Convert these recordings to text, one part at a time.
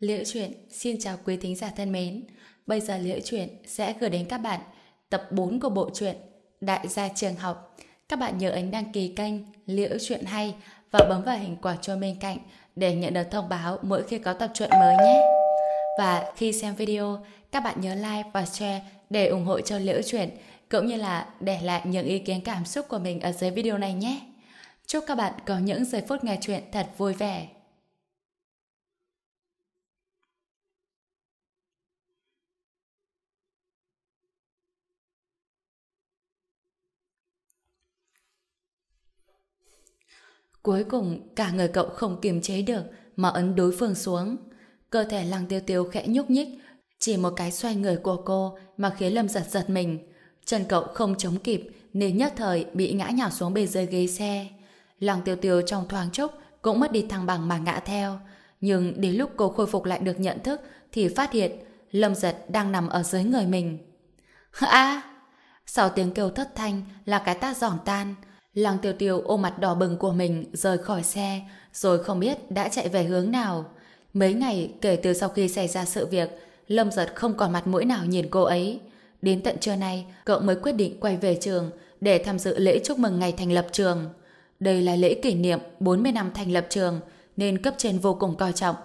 Liễu Chuyện xin chào quý thính giả thân mến. Bây giờ Liễu Chuyện sẽ gửi đến các bạn tập 4 của bộ truyện Đại gia trường học. Các bạn nhớ ấn đăng ký kênh Liễu Chuyện Hay và bấm vào hình quả chuông bên cạnh để nhận được thông báo mỗi khi có tập truyện mới nhé. Và khi xem video, các bạn nhớ like và share để ủng hộ cho Liễu Chuyện cũng như là để lại những ý kiến cảm xúc của mình ở dưới video này nhé. Chúc các bạn có những giây phút nghe chuyện thật vui vẻ. Cuối cùng, cả người cậu không kiềm chế được mà ấn đối phương xuống. Cơ thể lăng tiêu tiêu khẽ nhúc nhích, chỉ một cái xoay người của cô mà khiến Lâm giật giật mình. Chân cậu không chống kịp nên nhất thời bị ngã nhào xuống bề dưới ghế xe. Lăng tiêu tiêu trong thoáng chốc cũng mất đi thăng bằng mà ngã theo. Nhưng đến lúc cô khôi phục lại được nhận thức thì phát hiện Lâm giật đang nằm ở dưới người mình. À! Sau tiếng kêu thất thanh là cái ta giòn tan, Lăng tiêu tiêu ôm mặt đỏ bừng của mình rời khỏi xe, rồi không biết đã chạy về hướng nào. Mấy ngày kể từ sau khi xảy ra sự việc, Lâm giật không còn mặt mũi nào nhìn cô ấy. Đến tận trưa nay, cậu mới quyết định quay về trường để tham dự lễ chúc mừng ngày thành lập trường. Đây là lễ kỷ niệm 40 năm thành lập trường, nên cấp trên vô cùng coi trọng.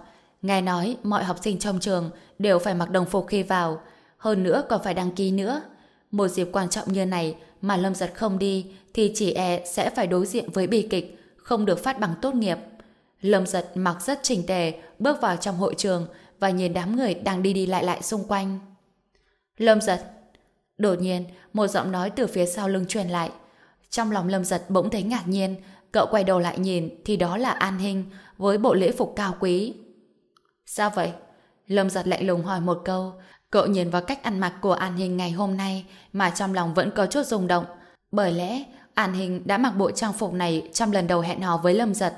Nghe nói mọi học sinh trong trường đều phải mặc đồng phục khi vào, hơn nữa còn phải đăng ký nữa. Một dịp quan trọng như này mà Lâm Giật không đi thì chỉ e sẽ phải đối diện với bi kịch, không được phát bằng tốt nghiệp. Lâm Giật mặc rất chỉnh tề, bước vào trong hội trường và nhìn đám người đang đi đi lại lại xung quanh. Lâm Giật Đột nhiên, một giọng nói từ phía sau lưng truyền lại. Trong lòng Lâm Giật bỗng thấy ngạc nhiên, cậu quay đầu lại nhìn thì đó là An Hinh với bộ lễ phục cao quý. Sao vậy? Lâm Giật lạnh lùng hỏi một câu, Cậu nhìn vào cách ăn mặc của An Hình ngày hôm nay mà trong lòng vẫn có chút rung động. Bởi lẽ, An Hình đã mặc bộ trang phục này trong lần đầu hẹn hò với Lâm Giật.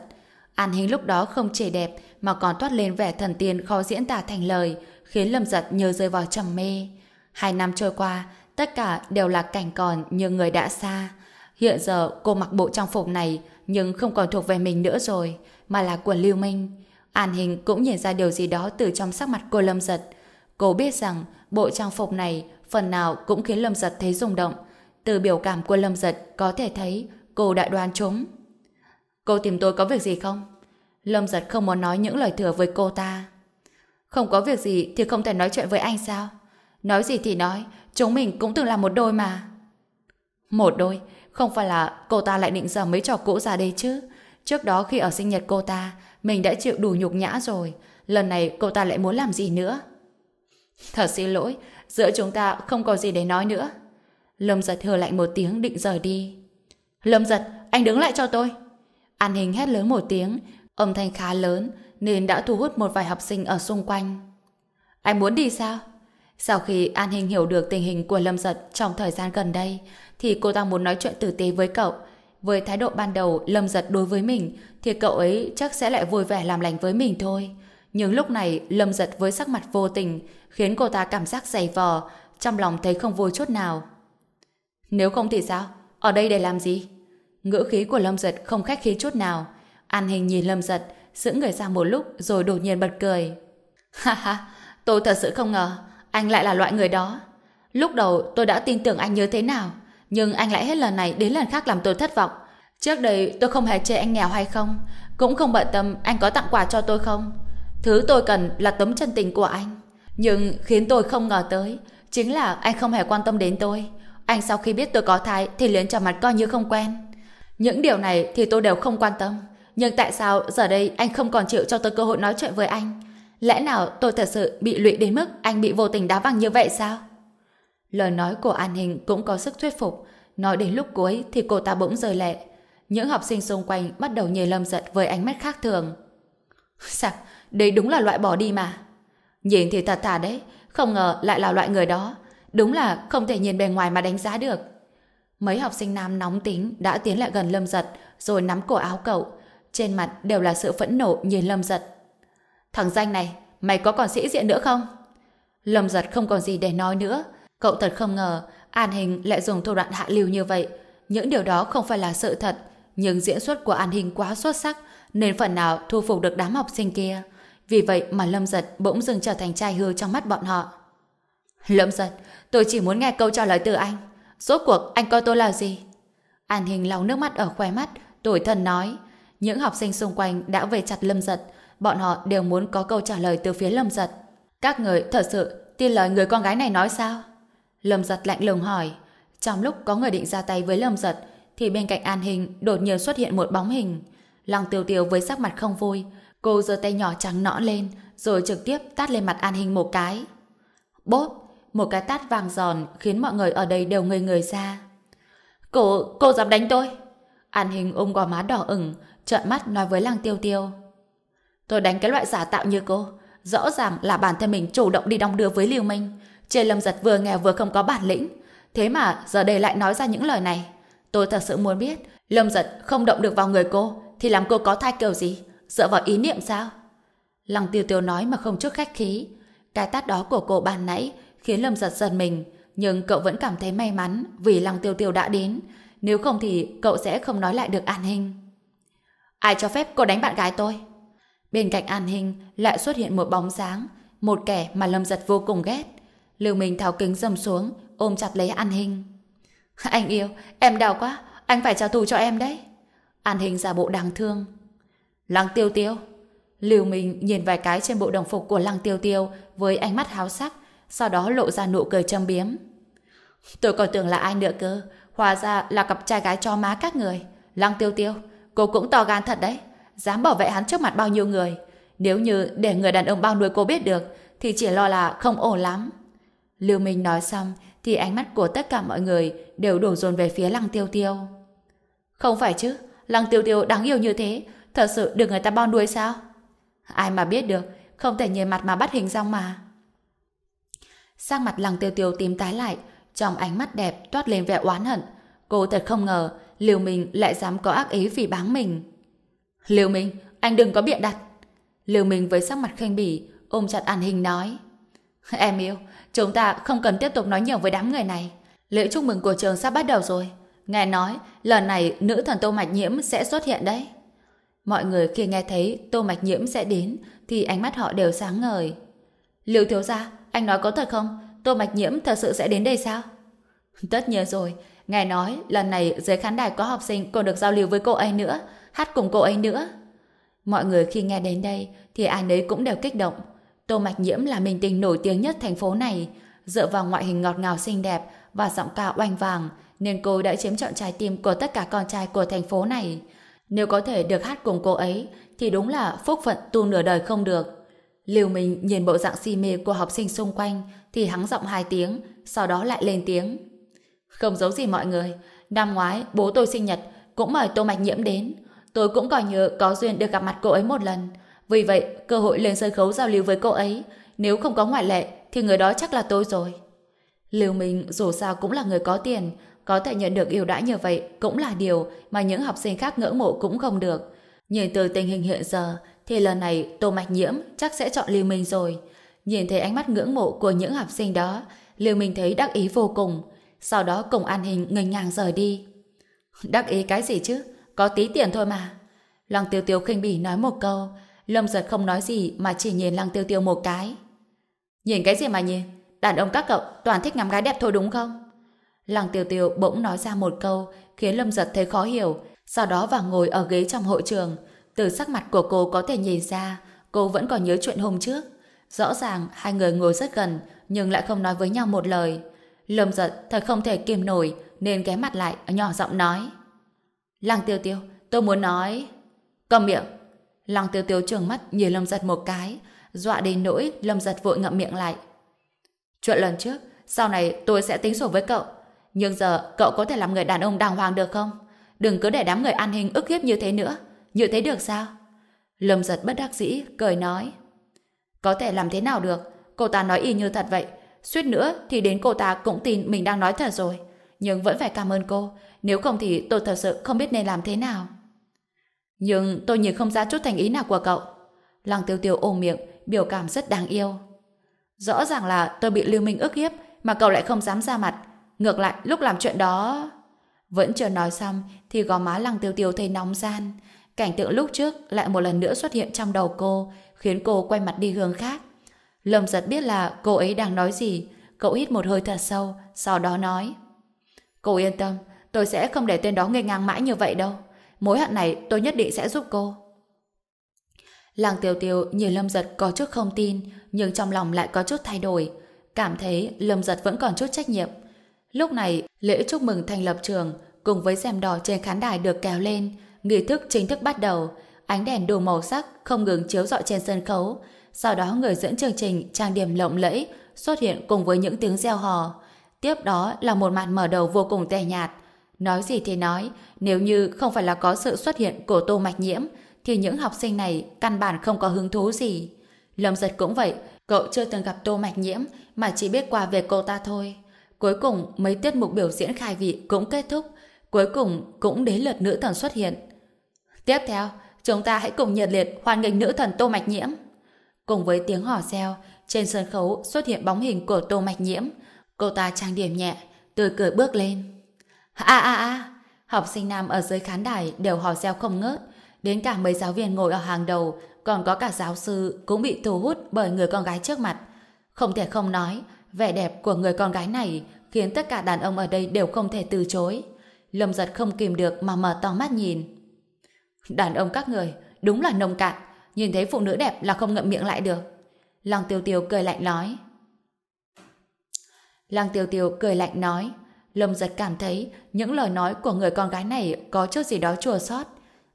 An Hình lúc đó không chỉ đẹp mà còn toát lên vẻ thần tiên khó diễn tả thành lời, khiến Lâm Giật nhớ rơi vào trầm mê. Hai năm trôi qua, tất cả đều là cảnh còn như người đã xa. Hiện giờ cô mặc bộ trang phục này nhưng không còn thuộc về mình nữa rồi, mà là của Lưu Minh. An Hình cũng nhìn ra điều gì đó từ trong sắc mặt cô Lâm Giật, Cô biết rằng bộ trang phục này phần nào cũng khiến Lâm Giật thấy rung động. Từ biểu cảm của Lâm Giật có thể thấy cô đã đoán trúng. Cô tìm tôi có việc gì không? Lâm Giật không muốn nói những lời thừa với cô ta. Không có việc gì thì không thể nói chuyện với anh sao? Nói gì thì nói, chúng mình cũng từng là một đôi mà. Một đôi? Không phải là cô ta lại định giờ mấy trò cũ ra đây chứ? Trước đó khi ở sinh nhật cô ta, mình đã chịu đủ nhục nhã rồi. Lần này cô ta lại muốn làm gì nữa? Thật xin lỗi, giữa chúng ta không có gì để nói nữa. Lâm giật hờ lạnh một tiếng định rời đi. Lâm giật, anh đứng lại cho tôi. An hình hét lớn một tiếng, âm thanh khá lớn nên đã thu hút một vài học sinh ở xung quanh. Anh muốn đi sao? Sau khi An Hình hiểu được tình hình của Lâm Giật trong thời gian gần đây, thì cô ta muốn nói chuyện tử tế với cậu. Với thái độ ban đầu Lâm Giật đối với mình, thì cậu ấy chắc sẽ lại vui vẻ làm lành với mình thôi. Nhưng lúc này Lâm Giật với sắc mặt vô tình khiến cô ta cảm giác dày vò, trong lòng thấy không vui chút nào. Nếu không thì sao? Ở đây để làm gì? Ngữ khí của Lâm Giật không khách khí chút nào. An hình nhìn Lâm Giật, giữ người ra một lúc rồi đột nhiên bật cười. Ha ha, tôi thật sự không ngờ anh lại là loại người đó. Lúc đầu tôi đã tin tưởng anh như thế nào, nhưng anh lại hết lần này đến lần khác làm tôi thất vọng. Trước đây tôi không hề chê anh nghèo hay không, cũng không bận tâm anh có tặng quà cho tôi không. Thứ tôi cần là tấm chân tình của anh. Nhưng khiến tôi không ngờ tới, chính là anh không hề quan tâm đến tôi. Anh sau khi biết tôi có thai thì liền trở mặt coi như không quen. Những điều này thì tôi đều không quan tâm. Nhưng tại sao giờ đây anh không còn chịu cho tôi cơ hội nói chuyện với anh? Lẽ nào tôi thật sự bị lụy đến mức anh bị vô tình đá văng như vậy sao? Lời nói của An Hình cũng có sức thuyết phục. Nói đến lúc cuối thì cô ta bỗng rời lệ. Những học sinh xung quanh bắt đầu nhìn Lâm Giật với ánh mắt khác thường. Sạc, đấy đúng là loại bỏ đi mà. Nhìn thì thật thà đấy, không ngờ lại là loại người đó. Đúng là không thể nhìn bề ngoài mà đánh giá được. Mấy học sinh nam nóng tính đã tiến lại gần Lâm Giật rồi nắm cổ áo cậu. Trên mặt đều là sự phẫn nộ nhìn Lâm Giật. Thằng danh này, mày có còn sĩ diện nữa không? Lâm Giật không còn gì để nói nữa. Cậu thật không ngờ An Hình lại dùng thủ đoạn hạ lưu như vậy. Những điều đó không phải là sự thật, nhưng diễn xuất của An Hình quá xuất sắc nên phần nào thu phục được đám học sinh kia. Vì vậy mà Lâm Giật bỗng dừng trở thành trai hư trong mắt bọn họ. Lâm Giật, tôi chỉ muốn nghe câu trả lời từ anh. Rốt cuộc anh coi tôi là gì? An Hình lau nước mắt ở khóe mắt, tuổi thân nói. Những học sinh xung quanh đã về chặt Lâm Giật. Bọn họ đều muốn có câu trả lời từ phía Lâm Giật. Các người thật sự tin lời người con gái này nói sao? Lâm Giật lạnh lùng hỏi. Trong lúc có người định ra tay với Lâm Giật, thì bên cạnh An Hình đột nhiên xuất hiện một bóng hình. Lòng Tiêu Tiêu với sắc mặt không vui, cô giơ tay nhỏ trắng nõn lên, rồi trực tiếp tát lên mặt An Hình một cái. Bốp, một cái tát vàng giòn khiến mọi người ở đây đều ngây người ra. Cô, cô dám đánh tôi? An Hình ôm gò má đỏ ửng, trợn mắt nói với Lăng Tiêu Tiêu. Tôi đánh cái loại giả tạo như cô, rõ ràng là bản thân mình chủ động đi đong đưa với liêu Minh. Trên lâm giật vừa nghèo vừa không có bản lĩnh, thế mà giờ đây lại nói ra những lời này. Tôi thật sự muốn biết, lâm giật không động được vào người cô, thì làm cô có thai kiểu gì? Dựa vào ý niệm sao? Lăng tiêu tiêu nói mà không chút khách khí. Cái tát đó của cô bàn nãy khiến Lâm giật giật mình, nhưng cậu vẫn cảm thấy may mắn vì Lăng tiêu tiêu đã đến. Nếu không thì cậu sẽ không nói lại được an hình. Ai cho phép cô đánh bạn gái tôi? Bên cạnh an hình lại xuất hiện một bóng dáng, một kẻ mà Lâm giật vô cùng ghét. Lưu Minh tháo kính dầm xuống, ôm chặt lấy an hình. Anh yêu, em đau quá, anh phải trả thù cho em đấy. An hình giả bộ đáng thương. Lăng tiêu tiêu. Lưu Minh nhìn vài cái trên bộ đồng phục của Lăng tiêu tiêu với ánh mắt háo sắc, sau đó lộ ra nụ cười châm biếm. Tôi còn tưởng là ai nữa cơ, hóa ra là cặp trai gái cho má các người. Lăng tiêu tiêu, cô cũng to gan thật đấy, dám bảo vệ hắn trước mặt bao nhiêu người. Nếu như để người đàn ông bao nuôi cô biết được, thì chỉ lo là không ổn lắm. Lưu Minh nói xong, thì ánh mắt của tất cả mọi người đều đổ dồn về phía Lăng Tiêu Tiêu. Không phải chứ, Lăng Tiêu Tiêu đáng yêu như thế, thật sự được người ta bao đuôi sao? Ai mà biết được, không thể nhìn mặt mà bắt hình rong mà. Sang mặt Lăng Tiêu Tiêu tím tái lại, trong ánh mắt đẹp toát lên vẻ oán hận. Cô thật không ngờ, Liêu Minh lại dám có ác ý vì báng mình. Liêu Minh, anh đừng có biện đặt. Liêu Minh với sắc mặt khinh bỉ, ôm chặt An Hình nói. Em yêu, chúng ta không cần tiếp tục nói nhiều với đám người này. Lễ chúc mừng của trường sắp bắt đầu rồi. Nghe nói, lần này nữ thần Tô Mạch Nhiễm sẽ xuất hiện đấy. Mọi người khi nghe thấy Tô Mạch Nhiễm sẽ đến, thì ánh mắt họ đều sáng ngời. Liêu thiếu gia, anh nói có thật không? Tô Mạch Nhiễm thật sự sẽ đến đây sao? Tất nhiên rồi, nghe nói lần này dưới khán đài có học sinh còn được giao lưu với cô ấy nữa, hát cùng cô ấy nữa. Mọi người khi nghe đến đây thì ai nấy cũng đều kích động. Tô Mạch Nhiễm là minh tinh nổi tiếng nhất thành phố này, dựa vào ngoại hình ngọt ngào xinh đẹp và giọng ca oanh vàng, nên cô đã chiếm trọn trái tim của tất cả con trai của thành phố này. Nếu có thể được hát cùng cô ấy, thì đúng là phúc phận tu nửa đời không được. liều Minh nhìn bộ dạng si mê của học sinh xung quanh, thì hắng giọng hai tiếng, sau đó lại lên tiếng. Không giấu gì mọi người, năm ngoái bố tôi sinh nhật cũng mời Tô Mạch Nhiễm đến. Tôi cũng còn nhớ có duyên được gặp mặt cô ấy một lần. Vì vậy, cơ hội lên sân khấu giao lưu với cô ấy, nếu không có ngoại lệ, thì người đó chắc là tôi rồi. Lưu Minh dù sao cũng là người có tiền, có thể nhận được ưu đãi như vậy cũng là điều mà những học sinh khác ngưỡng mộ cũng không được. Nhìn từ tình hình hiện giờ, thì lần này Tô Mạch Nhiễm chắc sẽ chọn Lưu Minh rồi. Nhìn thấy ánh mắt ngưỡng mộ của những học sinh đó, Lưu Minh thấy đắc ý vô cùng. Sau đó cùng an hình ngành ngang rời đi. Đắc ý cái gì chứ? Có tí tiền thôi mà. Lăng Tiêu Tiêu khinh bỉ nói một câu, Lâm giật không nói gì mà chỉ nhìn Lăng Tiêu Tiêu một cái. Nhìn cái gì mà nhìn? Đàn ông các cậu toàn thích ngắm gái đẹp thôi đúng không? Lăng Tiêu Tiêu bỗng nói ra một câu khiến Lâm giật thấy khó hiểu, sau đó vào ngồi ở ghế trong hội trường. Từ sắc mặt của cô có thể nhìn ra cô vẫn còn nhớ chuyện hôm trước. Rõ ràng hai người ngồi rất gần nhưng lại không nói với nhau một lời. Lâm giật thật không thể kiềm nổi nên ghé mặt lại nhỏ giọng nói. Lăng Tiêu Tiêu, tôi muốn nói... Cầm miệng! Lăng tiêu tiêu trường mắt nhìn Lâm Giật một cái, dọa đến nỗi Lâm Giật vội ngậm miệng lại. Chuyện lần trước, sau này tôi sẽ tính sổ với cậu. Nhưng giờ cậu có thể làm người đàn ông đàng hoàng được không? Đừng cứ để đám người an hình ức hiếp như thế nữa. Như thế được sao? Lâm Giật bất đắc dĩ, cười nói. Có thể làm thế nào được? Cô ta nói y như thật vậy. Suýt nữa thì đến cô ta cũng tin mình đang nói thật rồi. Nhưng vẫn phải cảm ơn cô. Nếu không thì tôi thật sự không biết nên làm thế nào. Nhưng tôi nhìn không ra chút thành ý nào của cậu. Lăng tiêu tiêu ôm miệng, biểu cảm rất đáng yêu. Rõ ràng là tôi bị Lưu Minh ức hiếp, mà cậu lại không dám ra mặt. Ngược lại, lúc làm chuyện đó... Vẫn chưa nói xong, thì gò má lăng tiêu tiêu thấy nóng gian. Cảnh tượng lúc trước lại một lần nữa xuất hiện trong đầu cô, khiến cô quay mặt đi hướng khác. Lâm giật biết là cô ấy đang nói gì, cậu hít một hơi thật sâu, sau đó nói. Cô yên tâm, tôi sẽ không để tên đó ngây ngang mãi như vậy đâu. Mối hận này tôi nhất định sẽ giúp cô. Làng tiểu tiểu nhìn Lâm Giật có chút không tin, nhưng trong lòng lại có chút thay đổi. Cảm thấy Lâm Giật vẫn còn chút trách nhiệm. Lúc này, lễ chúc mừng thành lập trường cùng với rèm đỏ trên khán đài được kéo lên, nghi thức chính thức bắt đầu. Ánh đèn đủ màu sắc không ngừng chiếu rọi trên sân khấu. Sau đó người dẫn chương trình trang điểm lộng lẫy xuất hiện cùng với những tiếng reo hò. Tiếp đó là một màn mở đầu vô cùng tẻ nhạt. Nói gì thì nói, nếu như không phải là có sự xuất hiện của Tô Mạch Nhiễm, thì những học sinh này căn bản không có hứng thú gì. Lâm giật cũng vậy, cậu chưa từng gặp Tô Mạch Nhiễm mà chỉ biết qua về cô ta thôi. Cuối cùng, mấy tiết mục biểu diễn khai vị cũng kết thúc. Cuối cùng, cũng đến lượt nữ thần xuất hiện. Tiếp theo, chúng ta hãy cùng nhiệt liệt hoan nghênh nữ thần Tô Mạch Nhiễm. Cùng với tiếng hò reo, trên sân khấu xuất hiện bóng hình của Tô Mạch Nhiễm. Cô ta trang điểm nhẹ, tươi cười bước lên. A a a! Học sinh nam ở dưới khán đài đều hò reo không ngớt. Đến cả mấy giáo viên ngồi ở hàng đầu, còn có cả giáo sư cũng bị thu hút bởi người con gái trước mặt. Không thể không nói, vẻ đẹp của người con gái này khiến tất cả đàn ông ở đây đều không thể từ chối. Lâm giật không kìm được mà mở to mắt nhìn. Đàn ông các người, đúng là nông cạn, nhìn thấy phụ nữ đẹp là không ngậm miệng lại được. Lăng tiêu tiêu cười lạnh nói. Lăng tiêu tiêu cười lạnh nói. Lâm giật cảm thấy những lời nói của người con gái này có chút gì đó chua xót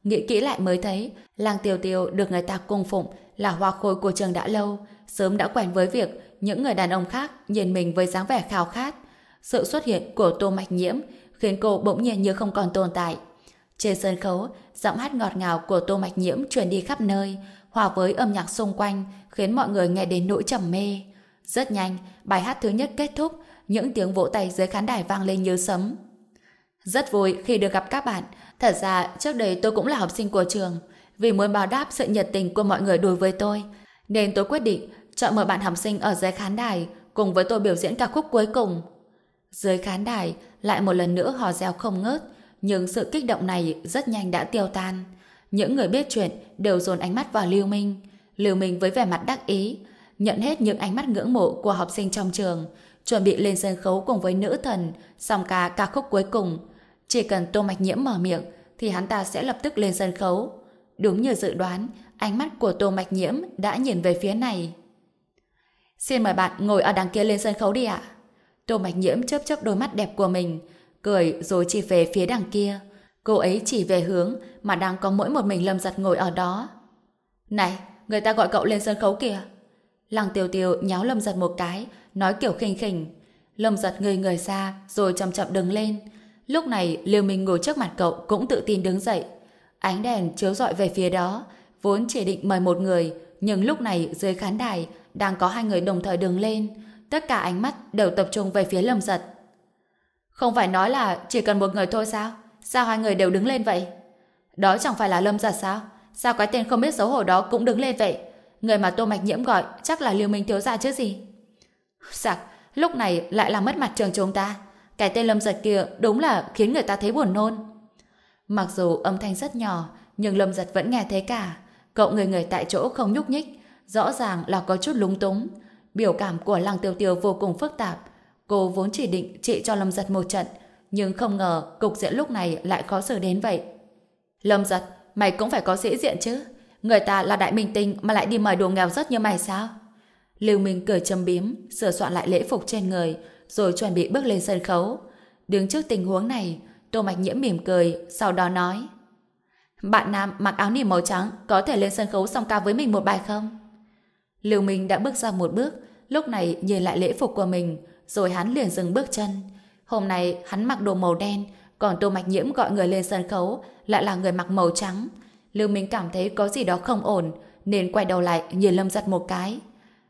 Nghĩ kỹ lại mới thấy, Lăng Tiêu Tiêu được người ta cung phụng là hoa khôi của trường đã lâu, sớm đã quen với việc những người đàn ông khác nhìn mình với dáng vẻ khao khát. Sự xuất hiện của Tô Mạch Nhiễm khiến cô bỗng nhiên như không còn tồn tại. Trên sân khấu, giọng hát ngọt ngào của Tô Mạch Nhiễm truyền đi khắp nơi, hòa với âm nhạc xung quanh, khiến mọi người nghe đến nỗi trầm mê. Rất nhanh, bài hát thứ nhất kết thúc, những tiếng vỗ tay dưới khán đài vang lên như sấm. Rất vui khi được gặp các bạn. Thật ra, trước đây tôi cũng là học sinh của trường. Vì muốn báo đáp sự nhiệt tình của mọi người đối với tôi, nên tôi quyết định chọn mời bạn học sinh ở dưới khán đài cùng với tôi biểu diễn ca khúc cuối cùng. Dưới khán đài, lại một lần nữa hò reo không ngớt, nhưng sự kích động này rất nhanh đã tiêu tan. Những người biết chuyện đều dồn ánh mắt vào Lưu Minh. Lưu Minh với vẻ mặt đắc ý, nhận hết những ánh mắt ngưỡng mộ của học sinh trong trường, chuẩn bị lên sân khấu cùng với nữ thần, song ca ca khúc cuối cùng. Chỉ cần Tô Mạch Nhiễm mở miệng, thì hắn ta sẽ lập tức lên sân khấu. Đúng như dự đoán, ánh mắt của Tô Mạch Nhiễm đã nhìn về phía này. Xin mời bạn ngồi ở đằng kia lên sân khấu đi ạ. Tô Mạch Nhiễm chớp chớp đôi mắt đẹp của mình, cười rồi chỉ về phía đằng kia. Cô ấy chỉ về hướng mà đang có mỗi một mình Lâm Giật ngồi ở đó. Này, người ta gọi cậu lên sân khấu kìa. Lăng Tiêu Tiêu nháo Lâm Giật một cái, nói kiểu khinh khỉnh. Lâm Giật người người ra rồi chậm chậm đứng lên. Lúc này Liêu Minh ngồi trước mặt cậu cũng tự tin đứng dậy. Ánh đèn chiếu rọi về phía đó, vốn chỉ định mời một người, nhưng lúc này dưới khán đài đang có hai người đồng thời đứng lên. Tất cả ánh mắt đều tập trung về phía Lâm Giật. Không phải nói là chỉ cần một người thôi sao? Sao hai người đều đứng lên vậy? Đó chẳng phải là Lâm Giật sao? Sao cái tên không biết xấu hổ đó cũng đứng lên vậy? Người mà Tô Mạch Nhiễm gọi chắc là Liêu Minh thiếu gia chứ gì? Sặc, lúc này lại làm mất mặt trường chúng ta. Cái tên Lâm Giật kia đúng là khiến người ta thấy buồn nôn. Mặc dù âm thanh rất nhỏ, nhưng Lâm Giật vẫn nghe thấy cả. Cậu người người tại chỗ không nhúc nhích, rõ ràng là có chút lúng túng. Biểu cảm của Lăng Tiêu Tiêu vô cùng phức tạp. Cô vốn chỉ định trị cho Lâm Giật một trận, nhưng không ngờ cục diện lúc này lại khó xử đến vậy. Lâm Giật, mày cũng phải có sĩ diện chứ. Người ta là đại minh tinh mà lại đi mời đồ nghèo rất như mày sao? Lưu Minh cười châm biếm, sửa soạn lại lễ phục trên người, rồi chuẩn bị bước lên sân khấu. Đứng trước tình huống này, Tô Mạch Nhiễm mỉm cười, sau đó nói Bạn nam mặc áo nỉ màu trắng có thể lên sân khấu song ca với mình một bài không? Lưu Minh đã bước ra một bước, lúc này nhìn lại lễ phục của mình, rồi hắn liền dừng bước chân. Hôm nay hắn mặc đồ màu đen, còn Tô Mạch Nhiễm gọi người lên sân khấu lại là người mặc màu trắng. Lưu Minh cảm thấy có gì đó không ổn, nên quay đầu lại nhìn Lâm Giật một cái.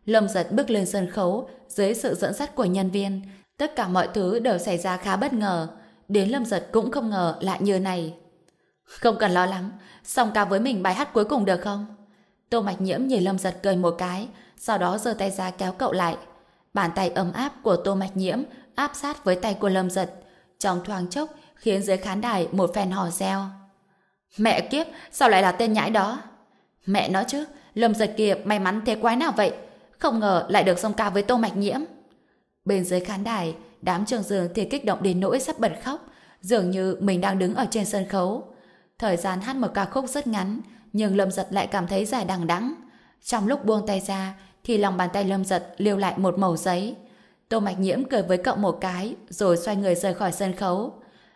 Lâm Giật bước lên sân khấu dưới sự dẫn dắt của nhân viên. Tất cả mọi thứ đều xảy ra khá bất ngờ. Đến Lâm Giật cũng không ngờ lại như này. Không cần lo lắng, xong ca với mình bài hát cuối cùng được không? Tô Mạch Nhiễm nhìn Lâm Giật cười một cái, sau đó giơ tay ra kéo cậu lại. Bàn tay ấm áp của Tô Mạch Nhiễm áp sát với tay của Lâm Giật. Trong thoáng chốc khiến dưới khán đài một phen hò reo. Mẹ kiếp, sao lại là tên nhãi đó? Mẹ nói chứ, Lâm giật kia may mắn thế quái nào vậy? Không ngờ lại được song ca với Tô Mạch Nhiễm. Bên dưới khán đài, đám trường dường thì kích động đến nỗi sắp bật khóc, dường như mình đang đứng ở trên sân khấu. Thời gian hát một ca khúc rất ngắn, nhưng Lâm Giật lại cảm thấy dài đằng đẵng. Trong lúc buông tay ra, thì lòng bàn tay Lâm Giật lưu lại một mẩu giấy. Tô Mạch Nhiễm cười với cậu một cái, rồi xoay người rời khỏi sân khấu.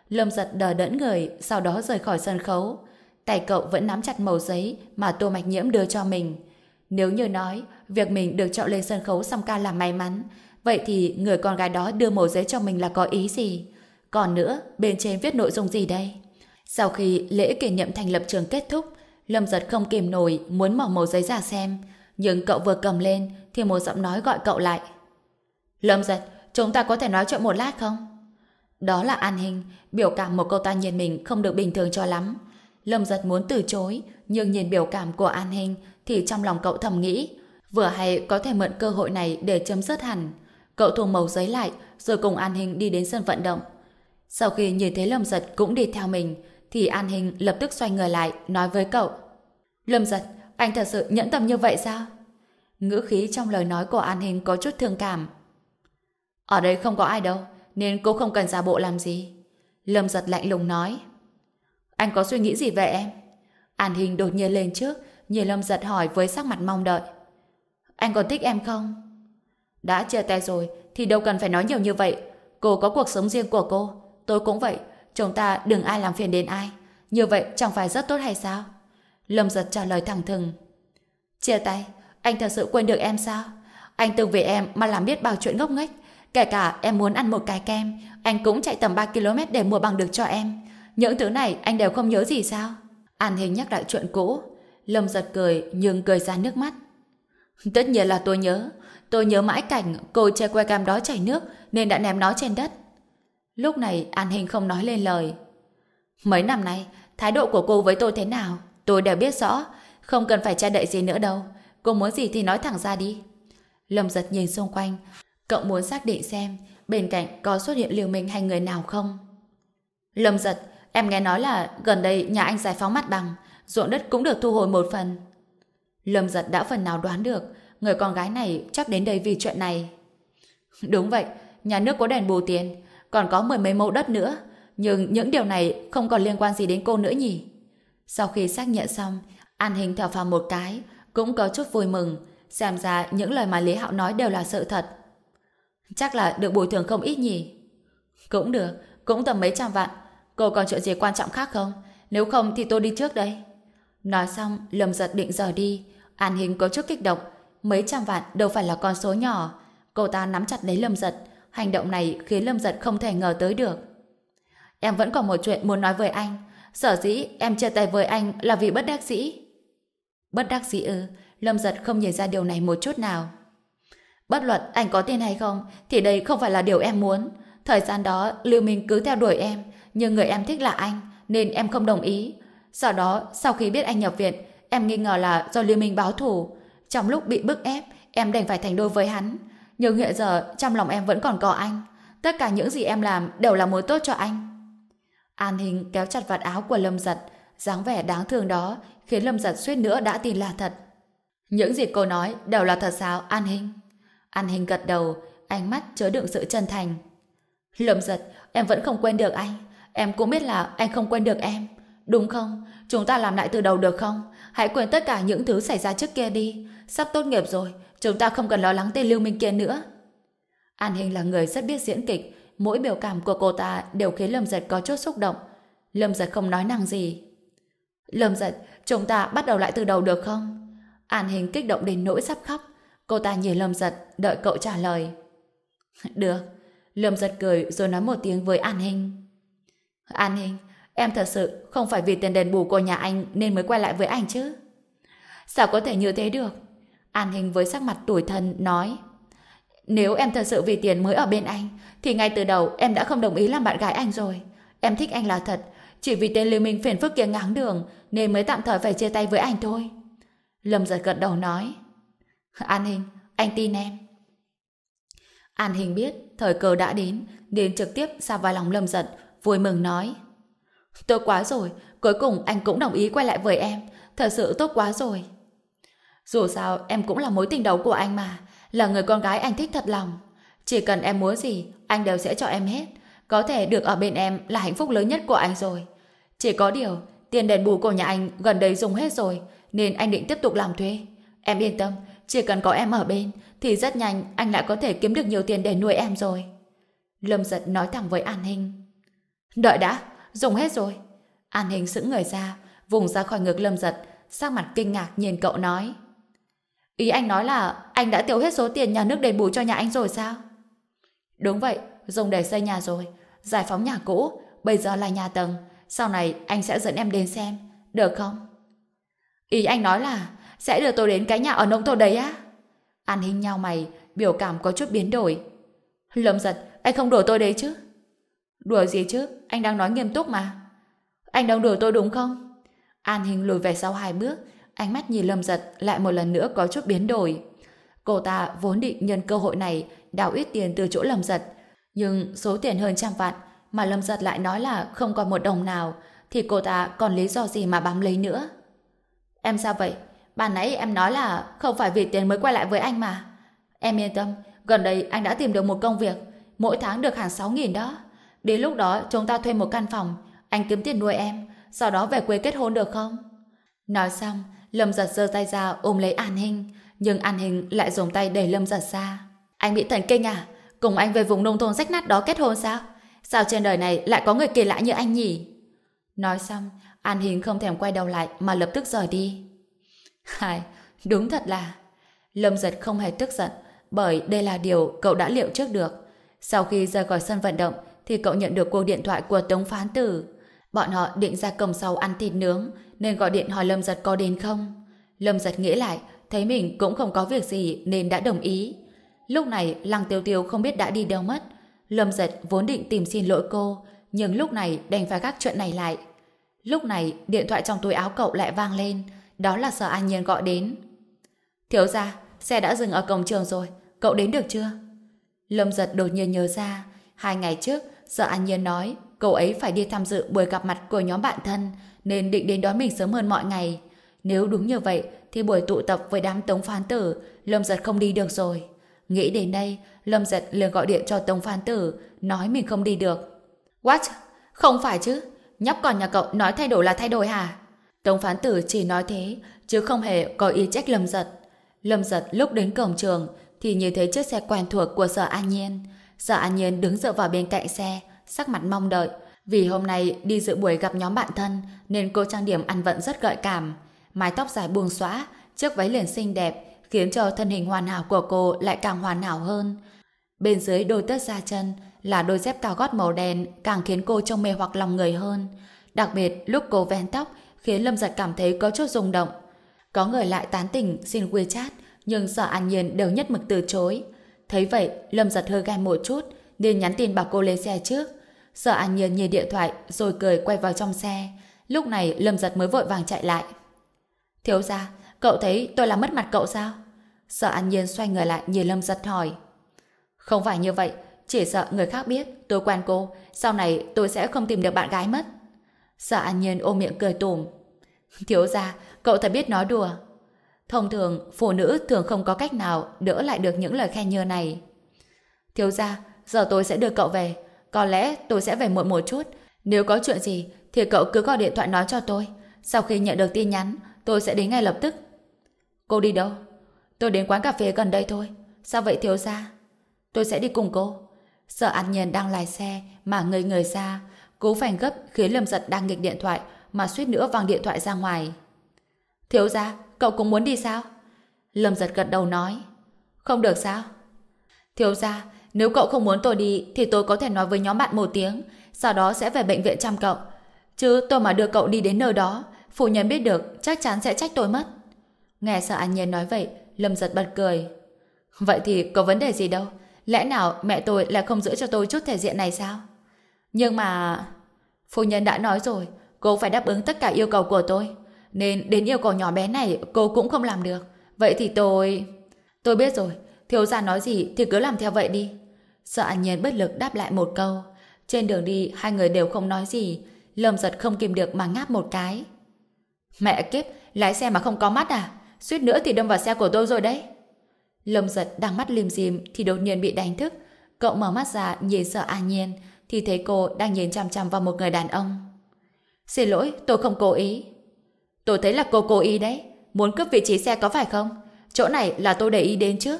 Lâm Giật đờ đẫn người, sau đó rời khỏi sân khấu. Tay cậu vẫn nắm chặt mẩu giấy mà Tô Mạch Nhiễm đưa cho mình. Nếu như nói, việc mình được chọn lên sân khấu song ca là may mắn, vậy thì người con gái đó đưa mẩu giấy cho mình là có ý gì? Còn nữa, bên trên viết nội dung gì đây? Sau khi lễ kỷ niệm thành lập trường kết thúc, Lâm giật không kìm nổi muốn mở màu giấy ra xem, nhưng cậu vừa cầm lên thì một giọng nói gọi cậu lại. Lâm giật, chúng ta có thể nói chuyện một lát không? Đó là An Hình, biểu cảm một cô ta nhìn mình không được bình thường cho lắm. Lâm giật muốn từ chối, nhưng nhìn biểu cảm của An Hình thì trong lòng cậu thầm nghĩ, vừa hay có thể mượn cơ hội này để chấm dứt hẳn. Cậu thu màu giấy lại, rồi cùng An Hình đi đến sân vận động. Sau khi nhìn thấy Lâm giật cũng đi theo mình, thì An Hình lập tức xoay người lại, nói với cậu. Lâm giật, anh thật sự nhẫn tâm như vậy sao? Ngữ khí trong lời nói của An Hình có chút thương cảm. Ở đây không có ai đâu, nên cô không cần giả bộ làm gì. Lâm giật lạnh lùng nói. Anh có suy nghĩ gì về em? An Hình đột nhiên lên trước, nhìn Lâm giật hỏi với sắc mặt mong đợi. Anh còn thích em không? Đã chia tay rồi, thì đâu cần phải nói nhiều như vậy. Cô có cuộc sống riêng của cô, tôi cũng vậy. Chúng ta đừng ai làm phiền đến ai. Như vậy chẳng phải rất tốt hay sao? Lâm giật trả lời thẳng thừng. Chia tay, anh thật sự quên được em sao? Anh từng vì em mà làm biết bao chuyện ngốc nghếch. Kể cả em muốn ăn một cái kem, anh cũng chạy tầm 3 km để mua bằng được cho em. Những thứ này anh đều không nhớ gì sao? An Hình nhắc lại chuyện cũ. Lâm giật cười nhưng cười ra nước mắt. Tất nhiên là tôi nhớ. Tôi nhớ mãi cảnh cô che que cam đó chảy nước nên đã ném nó trên đất. Lúc này An Hình không nói lên lời. Mấy năm nay, thái độ của cô với tôi thế nào, tôi đều biết rõ. Không cần phải che đậy gì nữa đâu. Cô muốn gì thì nói thẳng ra đi. Lâm giật nhìn xung quanh. Cậu muốn xác định xem bên cạnh có xuất hiện liều mình hay người nào không. Lâm giật, em nghe nói là gần đây nhà anh giải phóng mặt bằng, ruộng đất cũng được thu hồi một phần. Lâm giật đã phần nào đoán được người con gái này chắc đến đây vì chuyện này. Đúng vậy, nhà nước có đền bù tiền, còn có mười mấy mẫu đất nữa. Nhưng những điều này không còn liên quan gì đến cô nữa nhỉ? Sau khi xác nhận xong, An Hình thở phào một cái, cũng có chút vui mừng. Xem ra những lời mà Lý Hạo nói đều là sự thật. Chắc là được bồi thường không ít nhỉ? Cũng được, cũng tầm mấy trăm vạn. Cô còn chuyện gì quan trọng khác không? Nếu không thì tôi đi trước đây. Nói xong, Lâm giật định rời đi. An Hình có chút kích động. Mấy trăm vạn đâu phải là con số nhỏ. Cô ta nắm chặt lấy Lâm giật, Hành động này khiến Lâm Giật không thể ngờ tới được. Em vẫn còn một chuyện muốn nói với anh. Sở dĩ em chia tay với anh là vì bất đắc dĩ. Bất đắc dĩ ư? Lâm Giật không nhìn ra điều này một chút nào. Bất luận anh có tiền hay không, thì đây không phải là điều em muốn. Thời gian đó, Lưu Minh cứ theo đuổi em, nhưng người em thích là anh, nên em không đồng ý. Sau đó, sau khi biết anh nhập viện, em nghi ngờ là do Lưu Minh báo thù. Trong lúc bị bức ép, em đành phải thành đôi với hắn. Nhưng hiện giờ trong lòng em vẫn còn có anh. Tất cả những gì em làm đều là muốn tốt cho anh. An Hình kéo chặt vạt áo của Lâm Giật, dáng vẻ đáng thương đó khiến Lâm Giật suýt nữa đã tin là thật. Những gì cô nói đều là thật sao, An Hình? An Hình gật đầu, ánh mắt chứa đựng sự chân thành. Lâm Giật, em vẫn không quên được anh. Em cũng biết là anh không quên được em. Đúng không? Chúng ta làm lại từ đầu được không? Hãy quên tất cả những thứ xảy ra trước kia đi. Sắp tốt nghiệp rồi, Chúng ta không cần lo lắng tên Lưu Minh kia nữa. An Hình là người rất biết diễn kịch, mỗi biểu cảm của cô ta đều khiến Lâm Giật có chút xúc động. Lâm Giật không nói năng gì. Lâm Giật, chúng ta bắt đầu lại từ đầu được không? An Hình kích động đến nỗi sắp khóc. Cô ta nhìn Lâm Giật, đợi cậu trả lời. Được. Lâm Giật cười rồi nói một tiếng với An Hình. An Hình, em thật sự không phải vì tiền đền bù của nhà anh nên mới quay lại với anh chứ? Sao có thể như thế được? An Hình với sắc mặt tủi thân nói Nếu em thật sự vì tiền mới ở bên anh thì ngay từ đầu em đã không đồng ý làm bạn gái anh rồi. Em thích anh là thật chỉ vì tên Lưu Minh phiền phức kia ngáng đường nên mới tạm thời phải chia tay với anh thôi. Lâm giật gật đầu nói An Hình, anh tin em. An Hình biết thời cơ đã đến nên trực tiếp xa vào lòng Lâm giật vui mừng nói Tốt quá rồi, cuối cùng anh cũng đồng ý quay lại với em. Thật sự tốt quá rồi. Dù sao, em cũng là mối tình đầu của anh mà. Là người con gái anh thích thật lòng. Chỉ cần em muốn gì, anh đều sẽ cho em hết. Có thể được ở bên em là hạnh phúc lớn nhất của anh rồi. Chỉ có điều, tiền đền bù của nhà anh gần đây dùng hết rồi, nên anh định tiếp tục làm thuê. Em yên tâm, chỉ cần có em ở bên, thì rất nhanh anh lại có thể kiếm được nhiều tiền để nuôi em rồi. Lâm giật nói thẳng với An Hình. Đợi đã, dùng hết rồi. An Hình sững người ra, vùng ra khỏi ngực Lâm giật, sắc mặt kinh ngạc nhìn cậu nói. Ý anh nói là anh đã tiêu hết số tiền nhà nước đền bù cho nhà anh rồi sao? Đúng vậy, dùng để xây nhà rồi. Giải phóng nhà cũ, bây giờ là nhà tầng. Sau này anh sẽ dẫn em đến xem, được không? Ý anh nói là sẽ đưa tôi đến cái nhà ở nông thôn đấy á? An Hinh nhau mày, biểu cảm có chút biến đổi. Lâm giật, anh không đùa tôi đấy chứ? Đùa gì chứ? Anh đang nói nghiêm túc mà. Anh đang đùa tôi đúng không? An hình lùi về sau hai bước, ánh mắt nhìn Lâm giật lại một lần nữa có chút biến đổi. Cô ta vốn định nhân cơ hội này đào ít tiền từ chỗ Lâm giật, nhưng số tiền hơn trăm vạn mà Lâm giật lại nói là không còn một đồng nào, thì cô ta còn lý do gì mà bám lấy nữa? Em sao vậy? Ban nãy em nói là không phải vì tiền mới quay lại với anh mà. Em yên tâm, gần đây anh đã tìm được một công việc, mỗi tháng được hàng 6.000 đó. Đến lúc đó chúng ta thuê một căn phòng, anh kiếm tiền nuôi em, sau đó về quê kết hôn được không? Nói xong, Lâm giật giơ tay ra ôm lấy An Hình, nhưng An Hình lại dùng tay đẩy Lâm giật ra. Anh bị thần kinh à? Cùng anh về vùng nông thôn rách nát đó kết hôn sao? Sao trên đời này lại có người kỳ lạ như anh nhỉ? Nói xong, An Hình không thèm quay đầu lại mà lập tức rời đi. Hai, đúng thật là... Lâm giật không hề tức giận, bởi đây là điều cậu đã liệu trước được. Sau khi rời khỏi sân vận động, thì cậu nhận được cuộc điện thoại của Tống Phán Tử. Bọn họ định ra cổng sau ăn thịt nướng, nên gọi điện hỏi Lâm giật có đến không. Lâm giật nghĩ lại, thấy mình cũng không có việc gì nên đã đồng ý. Lúc này, Lăng Tiêu Tiêu không biết đã đi đâu mất. Lâm giật vốn định tìm xin lỗi cô, nhưng lúc này đành phải gác chuyện này lại. Lúc này, điện thoại trong túi áo cậu lại vang lên, đó là Sở An Nhiên gọi đến. Thiếu ra, xe đã dừng ở cổng trường rồi, cậu đến được chưa? Lâm giật đột nhiên nhớ ra, hai ngày trước, Sở An Nhiên nói cậu ấy phải đi tham dự buổi gặp mặt của nhóm bạn thân, nên định đến đón mình sớm hơn mọi ngày. Nếu đúng như vậy, thì buổi tụ tập với đám tống phán tử, Lâm giật không đi được rồi. Nghĩ đến đây, Lâm giật liền gọi điện cho tống phán tử, nói mình không đi được. What? Không phải chứ? Nhóc còn nhà cậu nói thay đổi là thay đổi hả? Tống phán tử chỉ nói thế, chứ không hề có ý trách Lâm Giật. Lâm Giật lúc đến cổng trường thì nhìn thấy chiếc xe quen thuộc của Sở An Nhiên. Sở An Nhiên đứng dựa vào bên cạnh xe, sắc mặt mong đợi. Vì hôm nay đi dự buổi gặp nhóm bạn thân nên cô trang điểm ăn vận rất gợi cảm. Mái tóc dài buông xõa, chiếc váy liền xinh đẹp khiến cho thân hình hoàn hảo của cô lại càng hoàn hảo hơn. Bên dưới đôi tất da chân là đôi dép cao gót màu đen càng khiến cô trông mê hoặc lòng người hơn. Đặc biệt lúc cô ven tóc khiến Lâm Giật cảm thấy có chút rung động. Có người lại tán tỉnh xin WeChat, nhưng sợ An Nhiên đều nhất mực từ chối. Thấy vậy, Lâm Giật hơi ghen một chút, nên nhắn tin bảo cô lên xe trước. Sợ An Nhiên nhìn điện thoại, rồi cười quay vào trong xe. Lúc này, Lâm Giật mới vội vàng chạy lại. Thiếu ra, cậu thấy tôi làm mất mặt cậu sao? Sợ An Nhiên xoay người lại nhìn Lâm Giật hỏi. Không phải như vậy, chỉ sợ người khác biết tôi quen cô, sau này tôi sẽ không tìm được bạn gái mất. Sợ An Nhiên ôm miệng cười tủm. Thiếu ra, cậu thật biết nói đùa. Thông thường, phụ nữ thường không có cách nào đỡ lại được những lời khen như này. Thiếu ra, giờ tôi sẽ đưa cậu về. Có lẽ tôi sẽ về muộn một chút. Nếu có chuyện gì, thì cậu cứ gọi điện thoại nói cho tôi. Sau khi nhận được tin nhắn, tôi sẽ đến ngay lập tức. Cô đi đâu? Tôi đến quán cà phê gần đây thôi. Sao vậy thiếu ra? Tôi sẽ đi cùng cô. Sợ An Nhiên đang lái xe mà ngây người ra, Cố phành gấp khiến Lâm Giật đang nghịch điện thoại mà suýt nữa văng điện thoại ra ngoài. Thiếu ra, cậu cũng muốn đi sao? Lâm Giật gật đầu nói. Không được sao? Thiếu ra, nếu cậu không muốn tôi đi thì tôi có thể nói với nhóm bạn một tiếng, sau đó sẽ về bệnh viện chăm cậu. Chứ tôi mà đưa cậu đi đến nơi đó, phụ nhân biết được chắc chắn sẽ trách tôi mất. Nghe sợ An Nhiên nói vậy, Lâm Giật bật cười. Vậy thì có vấn đề gì đâu? Lẽ nào mẹ tôi lại không giữ cho tôi chút thể diện này sao? Nhưng mà... Phu nhân đã nói rồi, cô phải đáp ứng tất cả yêu cầu của tôi. Nên đến yêu cầu nhỏ bé này cô cũng không làm được. Vậy thì tôi... Tôi biết rồi, thiếu gia nói gì thì cứ làm theo vậy đi. Sợ an nhiên bất lực đáp lại một câu. Trên đường đi, hai người đều không nói gì. Lâm giật không kìm được mà ngáp một cái. Mẹ kiếp, lái xe mà không có mắt à? Suýt nữa thì đâm vào xe của tôi rồi đấy. Lâm giật đang mắt lim dim thì đột nhiên bị đánh thức. Cậu mở mắt ra nhìn sợ an nhiên thì thấy cô đang nhìn chăm chăm vào một người đàn ông. Xin lỗi, tôi không cố ý. Tôi thấy là cô cố ý đấy. Muốn cướp vị trí xe có phải không? Chỗ này là tôi để ý đến chứ.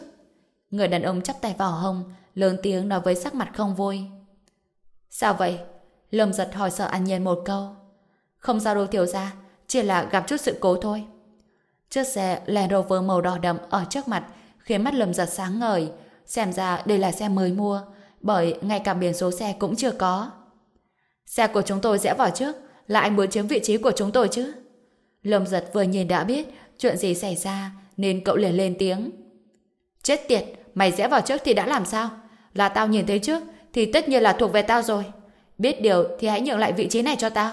Người đàn ông chắp tay vào hông, lớn tiếng nói với sắc mặt không vui. Sao vậy? Lâm giật hỏi sợ an nhiên một câu. Không sao đâu thiếu ra, chỉ là gặp chút sự cố thôi. Chiếc xe Land Rover màu đỏ đậm ở trước mặt khiến mắt Lâm giật sáng ngời. Xem ra đây là xe mới mua, bởi ngay cả biển số xe cũng chưa có. Xe của chúng tôi rẽ vào trước, là anh muốn chiếm vị trí của chúng tôi chứ? Lâm giật vừa nhìn đã biết chuyện gì xảy ra, nên cậu liền lên tiếng. Chết tiệt, mày rẽ vào trước thì đã làm sao? Là tao nhìn thấy trước, thì tất nhiên là thuộc về tao rồi. Biết điều thì hãy nhượng lại vị trí này cho tao.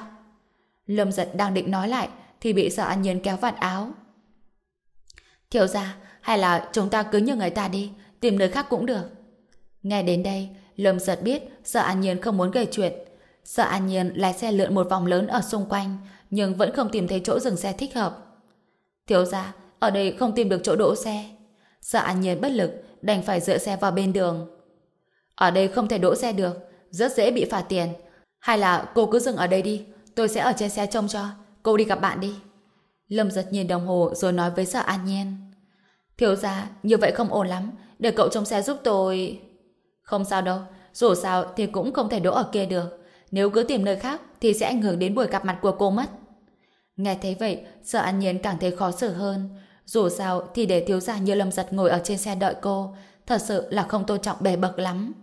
Lâm giật đang định nói lại, thì bị sợ an nhiên kéo vạt áo. Thiếu ra, hay là chúng ta cứ nhường người ta đi, tìm nơi khác cũng được. Nghe đến đây, Lâm giật biết sợ an nhiên không muốn gây chuyện. Sợ an nhiên lái xe lượn một vòng lớn ở xung quanh, nhưng vẫn không tìm thấy chỗ dừng xe thích hợp. Thiếu ra, ở đây không tìm được chỗ đỗ xe. Sợ an nhiên bất lực, đành phải dựa xe vào bên đường. Ở đây không thể đỗ xe được, rất dễ bị phạt tiền. Hay là cô cứ dừng ở đây đi, tôi sẽ ở trên xe trông cho, cô đi gặp bạn đi. Lâm giật nhìn đồng hồ rồi nói với sợ an nhiên. Thiếu ra, như vậy không ổn lắm, để cậu trông xe giúp tôi... Không sao đâu, dù sao thì cũng không thể đỗ ở kia được. Nếu cứ tìm nơi khác thì sẽ ảnh hưởng đến buổi gặp mặt của cô mất. Nghe thấy vậy, sợ an nhiên càng thấy khó xử hơn. Dù sao thì để thiếu gia như Lâm Giật ngồi ở trên xe đợi cô, thật sự là không tôn trọng bề bậc lắm.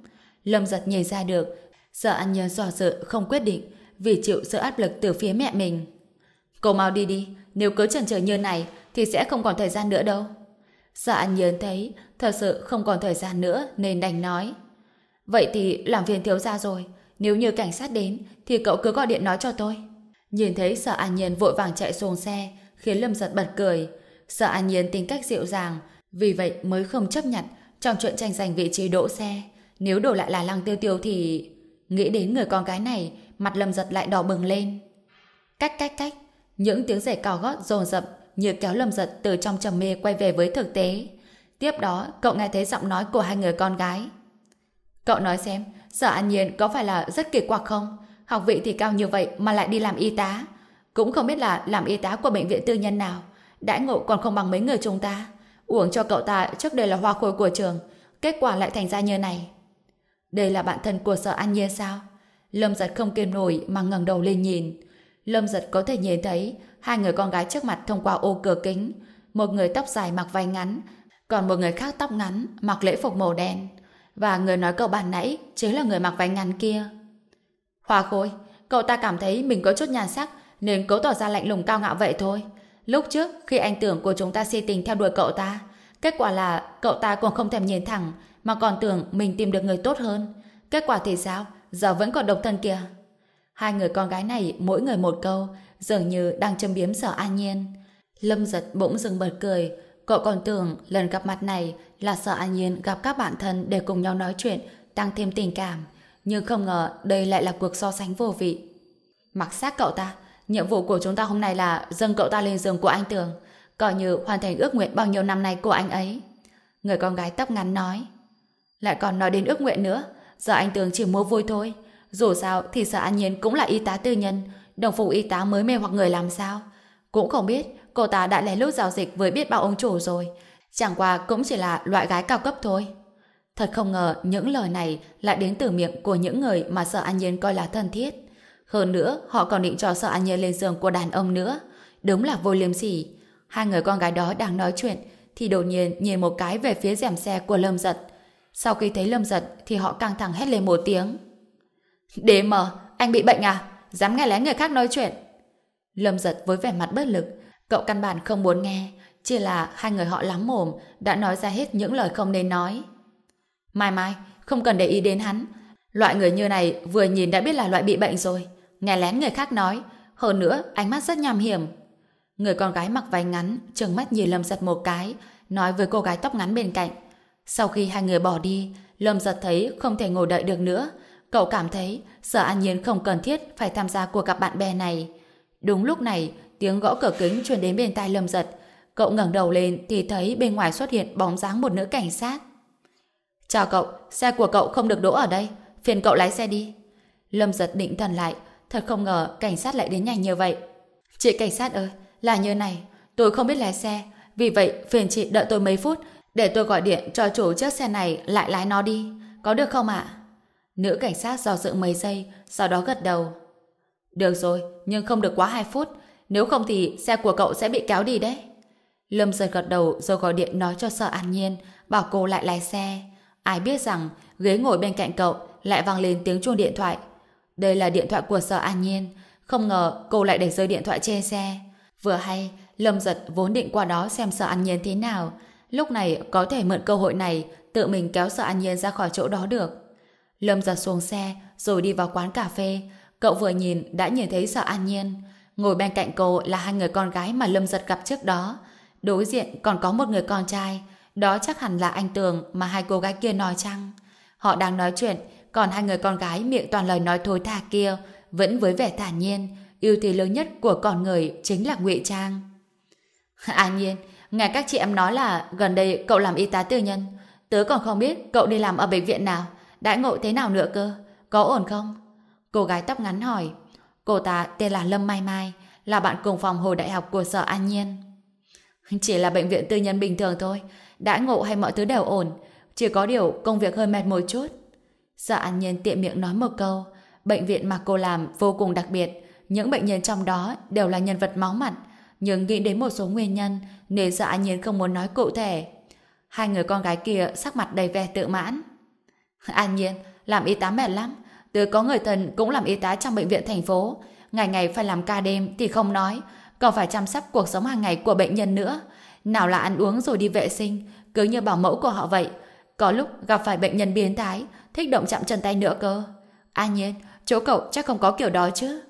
Lâm Giật nhìn ra được, sợ an nhiên do dự không quyết định vì chịu sự áp lực từ phía mẹ mình. Cô mau đi đi, nếu cứ chần chờ như này thì sẽ không còn thời gian nữa đâu. Sợ an nhiên thấy thật sự không còn thời gian nữa nên đành nói. Vậy thì làm phiền thiếu gia rồi, nếu như cảnh sát đến thì cậu cứ gọi điện nói cho tôi. Nhìn thấy sợ an nhiên vội vàng chạy xuống xe khiến Lâm giật bật cười. Sợ an nhiên tính cách dịu dàng vì vậy mới không chấp nhận trong chuyện tranh giành vị trí đỗ xe. Nếu đổ lại là lăng tiêu tiêu thì... Nghĩ đến người con gái này mặt Lâm giật lại đỏ bừng lên. Cách cách cách những tiếng giày cao gót rồn rập như kéo Lâm giật từ trong trầm mê quay về với thực tế. Tiếp đó cậu nghe thấy giọng nói của hai người con gái. Cậu nói xem, Sở An Nhiên có phải là rất kỳ quặc không? Học vị thì cao như vậy mà lại đi làm y tá. Cũng không biết là làm y tá của bệnh viện tư nhân nào. Đãi ngộ còn không bằng mấy người chúng ta. Uổng cho cậu ta trước đây là hoa khôi của trường. Kết quả lại thành ra như này. Đây là bạn thân của Sở An Nhiên sao? Lâm giật không kiềm nổi mà ngẩng đầu lên nhìn. Lâm giật có thể nhìn thấy hai người con gái trước mặt thông qua ô cửa kính. Một người tóc dài mặc váy ngắn, còn một người khác tóc ngắn mặc lễ phục màu đen và người nói cậu bàn nãy chính là người mặc váy ngắn kia. Hoa khôi, cậu ta cảm thấy mình có chút nhàn sắc nên cố tỏ ra lạnh lùng cao ngạo vậy thôi. Lúc trước, khi anh tưởng của chúng ta si tình theo đuổi cậu ta, kết quả là cậu ta còn không thèm nhìn thẳng mà còn tưởng mình tìm được người tốt hơn. Kết quả thì sao? Giờ vẫn còn độc thân kìa. Hai người con gái này mỗi người một câu, dường như đang châm biếm sở an nhiên. Lâm giật bỗng dừng bật cười, Cậu còn tưởng lần gặp mặt này là sợ An Nhiên gặp các bạn thân để cùng nhau nói chuyện, tăng thêm tình cảm. Nhưng không ngờ đây lại là cuộc so sánh vô vị. Mặc xác cậu ta, nhiệm vụ của chúng ta hôm nay là dâng cậu ta lên giường của anh Tường, coi như hoàn thành ước nguyện bao nhiêu năm nay của anh ấy. Người con gái tóc ngắn nói. Lại còn nói đến ước nguyện nữa, giờ anh Tường chỉ mua vui thôi. Dù sao thì sợ An Nhiên cũng là y tá tư nhân, đồng phục y tá mới mê hoặc người làm sao. Cũng không biết cô ta đã lén lút giao dịch với biết bao ông chủ rồi. Chẳng qua cũng chỉ là loại gái cao cấp thôi. Thật không ngờ những lời này lại đến từ miệng của những người mà sợ An Nhiên coi là thân thiết. Hơn nữa, họ còn định cho sợ An Nhiên lên giường của đàn ông nữa. Đúng là vô liêm sỉ. Hai người con gái đó đang nói chuyện, thì đột nhiên nhìn một cái về phía rèm xe của Lâm Giật. Sau khi thấy Lâm Giật, thì họ căng thẳng hét lên một tiếng. Đế mờ, anh bị bệnh à? Dám nghe lén người khác nói chuyện. Lâm Giật với vẻ mặt bất lực, Cậu căn bản không muốn nghe, chỉ là hai người họ lắm mồm đã nói ra hết những lời không nên nói. Mai mai, không cần để ý đến hắn. Loại người như này vừa nhìn đã biết là loại bị bệnh rồi. Nghe lén người khác nói, hơn nữa ánh mắt rất nham hiểm. Người con gái mặc váy ngắn, trừng mắt nhìn Lâm Giật một cái, nói với cô gái tóc ngắn bên cạnh. Sau khi hai người bỏ đi, Lâm Giật thấy không thể ngồi đợi được nữa. Cậu cảm thấy Sở An Nhiên không cần thiết phải tham gia cuộc gặp bạn bè này. Đúng lúc này, tiếng gõ cửa kính truyền đến bên tai Lâm Giật. Cậu ngẩng đầu lên thì thấy bên ngoài xuất hiện bóng dáng một nữ cảnh sát. Chào cậu, xe của cậu không được đỗ ở đây. Phiền cậu lái xe đi. Lâm Giật định thần lại. Thật không ngờ cảnh sát lại đến nhanh như vậy. Chị cảnh sát ơi, là như này. Tôi không biết lái xe. Vì vậy, phiền chị đợi tôi mấy phút để tôi gọi điện cho chủ chiếc xe này lại lái nó đi. Có được không ạ? Nữ cảnh sát do dự mấy giây, sau đó gật đầu. Được rồi, nhưng không được quá 2 phút. Nếu không thì xe của cậu sẽ bị kéo đi đấy. Lâm giật gật đầu rồi gọi điện nói cho sợ an nhiên, bảo cô lại lái xe. Ai biết rằng ghế ngồi bên cạnh cậu lại vang lên tiếng chuông điện thoại. Đây là điện thoại của sở an nhiên. Không ngờ cô lại để rơi điện thoại trên xe. Vừa hay, Lâm giật vốn định qua đó xem sở an nhiên thế nào. Lúc này có thể mượn cơ hội này tự mình kéo sở an nhiên ra khỏi chỗ đó được. Lâm giật xuống xe rồi đi vào quán cà phê. Cậu vừa nhìn đã nhìn thấy sở an nhiên. Ngồi bên cạnh cô là hai người con gái mà Lâm giật gặp trước đó. Đối diện còn có một người con trai. Đó chắc hẳn là anh Tường mà hai cô gái kia nói chăng. Họ đang nói chuyện, còn hai người con gái miệng toàn lời nói thối tha kia vẫn với vẻ thản nhiên. Ưu thế lớn nhất của con người chính là ngụy trang. An à nhiên, nghe các chị em nói là gần đây cậu làm y tá tư nhân. Tớ còn không biết cậu đi làm ở bệnh viện nào, đãi ngộ thế nào nữa cơ, có ổn không? Cô gái tóc ngắn hỏi. Cô ta tên là Lâm Mai Mai, là bạn cùng phòng hồi đại học của Sở An Nhiên. Chỉ là bệnh viện tư nhân bình thường thôi, đãi ngộ hay mọi thứ đều ổn, chỉ có điều công việc hơi mệt một chút dạ An Nhiên tiện miệng nói một câu, bệnh viện mà cô làm vô cùng đặc biệt, những bệnh nhân trong đó đều là nhân vật máu mặt, nhưng nghĩ đến một số nguyên nhân nên Sở An Nhiên không muốn nói cụ thể. Hai người con gái kia sắc mặt đầy vẻ tự mãn. An Nhiên, làm y tá mệt lắm, Tớ có người thân cũng làm y tá trong bệnh viện thành phố. Ngày ngày phải làm ca đêm thì không nói, còn phải chăm sóc cuộc sống hàng ngày của bệnh nhân nữa. Nào là ăn uống rồi đi vệ sinh, cứ như bảo mẫu của họ vậy. Có lúc gặp phải bệnh nhân biến thái, thích động chạm chân tay nữa cơ. An Nhiên, chỗ cậu chắc không có kiểu đó chứ.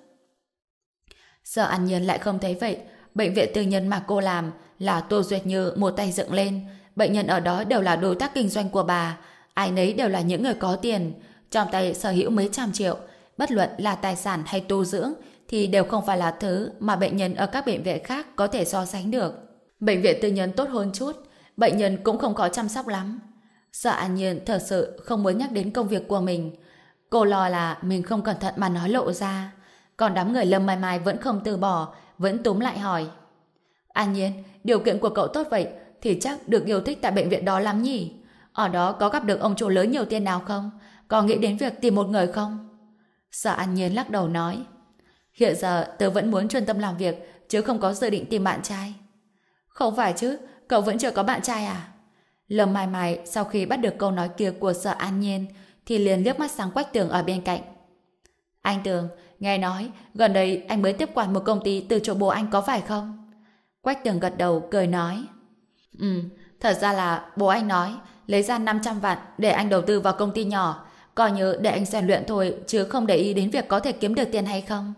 Giờ An Nhiên lại không thấy vậy. Bệnh viện tư nhân mà cô làm là Tô Duyệt Như một tay dựng lên. Bệnh nhân ở đó đều là đối tác kinh doanh của bà. Ai nấy đều là những người có tiền trong tay sở hữu mấy trăm triệu, bất luận là tài sản hay tu dưỡng, thì đều không phải là thứ mà bệnh nhân ở các bệnh viện khác có thể so sánh được. Bệnh viện tư nhân tốt hơn chút, bệnh nhân cũng không có chăm sóc lắm. Sợ An Nhiên thật sự không muốn nhắc đến công việc của mình. Cô lo là mình không cẩn thận mà nói lộ ra. Còn đám người Lâm Mai Mai vẫn không từ bỏ, vẫn túm lại hỏi. An Nhiên, điều kiện của cậu tốt vậy, thì chắc được yêu thích tại bệnh viện đó lắm nhỉ? Ở đó có gặp được ông chủ lớn nhiều tiền nào không? Có nghĩ đến việc tìm một người không? Sở An Nhiên lắc đầu nói Hiện giờ tớ vẫn muốn chuyên tâm làm việc chứ không có dự định tìm bạn trai. Không phải chứ, cậu vẫn chưa có bạn trai à? Lâm Mai Mai sau khi bắt được câu nói kia của Sở An Nhiên thì liền liếc mắt sang Quách Tường ở bên cạnh. Anh Tường, nghe nói gần đây anh mới tiếp quản một công ty từ chỗ bố anh có phải không? Quách Tường gật đầu cười nói Ừ, thật ra là bố anh nói lấy ra 500 vạn để anh đầu tư vào công ty nhỏ coi như để anh rèn luyện thôi chứ không để ý đến việc có thể kiếm được tiền hay không.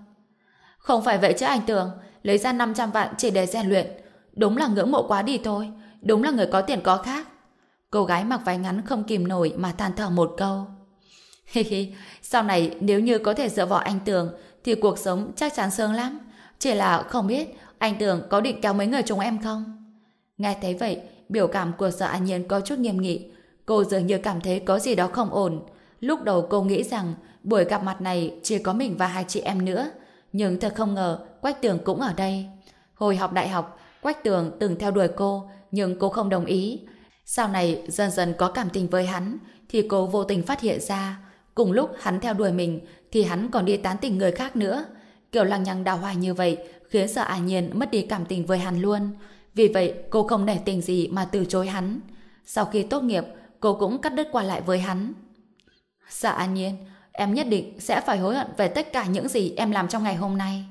Không phải vậy chứ anh tường lấy ra 500 vạn chỉ để rèn luyện. Đúng là ngưỡng mộ quá đi thôi, đúng là người có tiền có khác. Cô gái mặc váy ngắn không kìm nổi mà than thở một câu. Hi hi, sau này nếu như có thể dựa vào anh Tường thì cuộc sống chắc chắn sướng lắm. Chỉ là không biết anh Tường có định kéo mấy người chúng em không? Nghe thấy vậy, biểu cảm của sợ an nhiên có chút nghiêm nghị. Cô dường như cảm thấy có gì đó không ổn. Lúc đầu cô nghĩ rằng buổi gặp mặt này chỉ có mình và hai chị em nữa. Nhưng thật không ngờ Quách Tường cũng ở đây. Hồi học đại học, Quách Tường từng theo đuổi cô, nhưng cô không đồng ý. Sau này dần dần có cảm tình với hắn, thì cô vô tình phát hiện ra. Cùng lúc hắn theo đuổi mình, thì hắn còn đi tán tỉnh người khác nữa. Kiểu lăng nhăng đào hoài như vậy, khiến sợ ả nhiên mất đi cảm tình với hắn luôn. Vì vậy, cô không nể tình gì mà từ chối hắn. Sau khi tốt nghiệp, cô cũng cắt đứt qua lại với hắn. Dạ an nhiên, em nhất định sẽ phải hối hận về tất cả những gì em làm trong ngày hôm nay.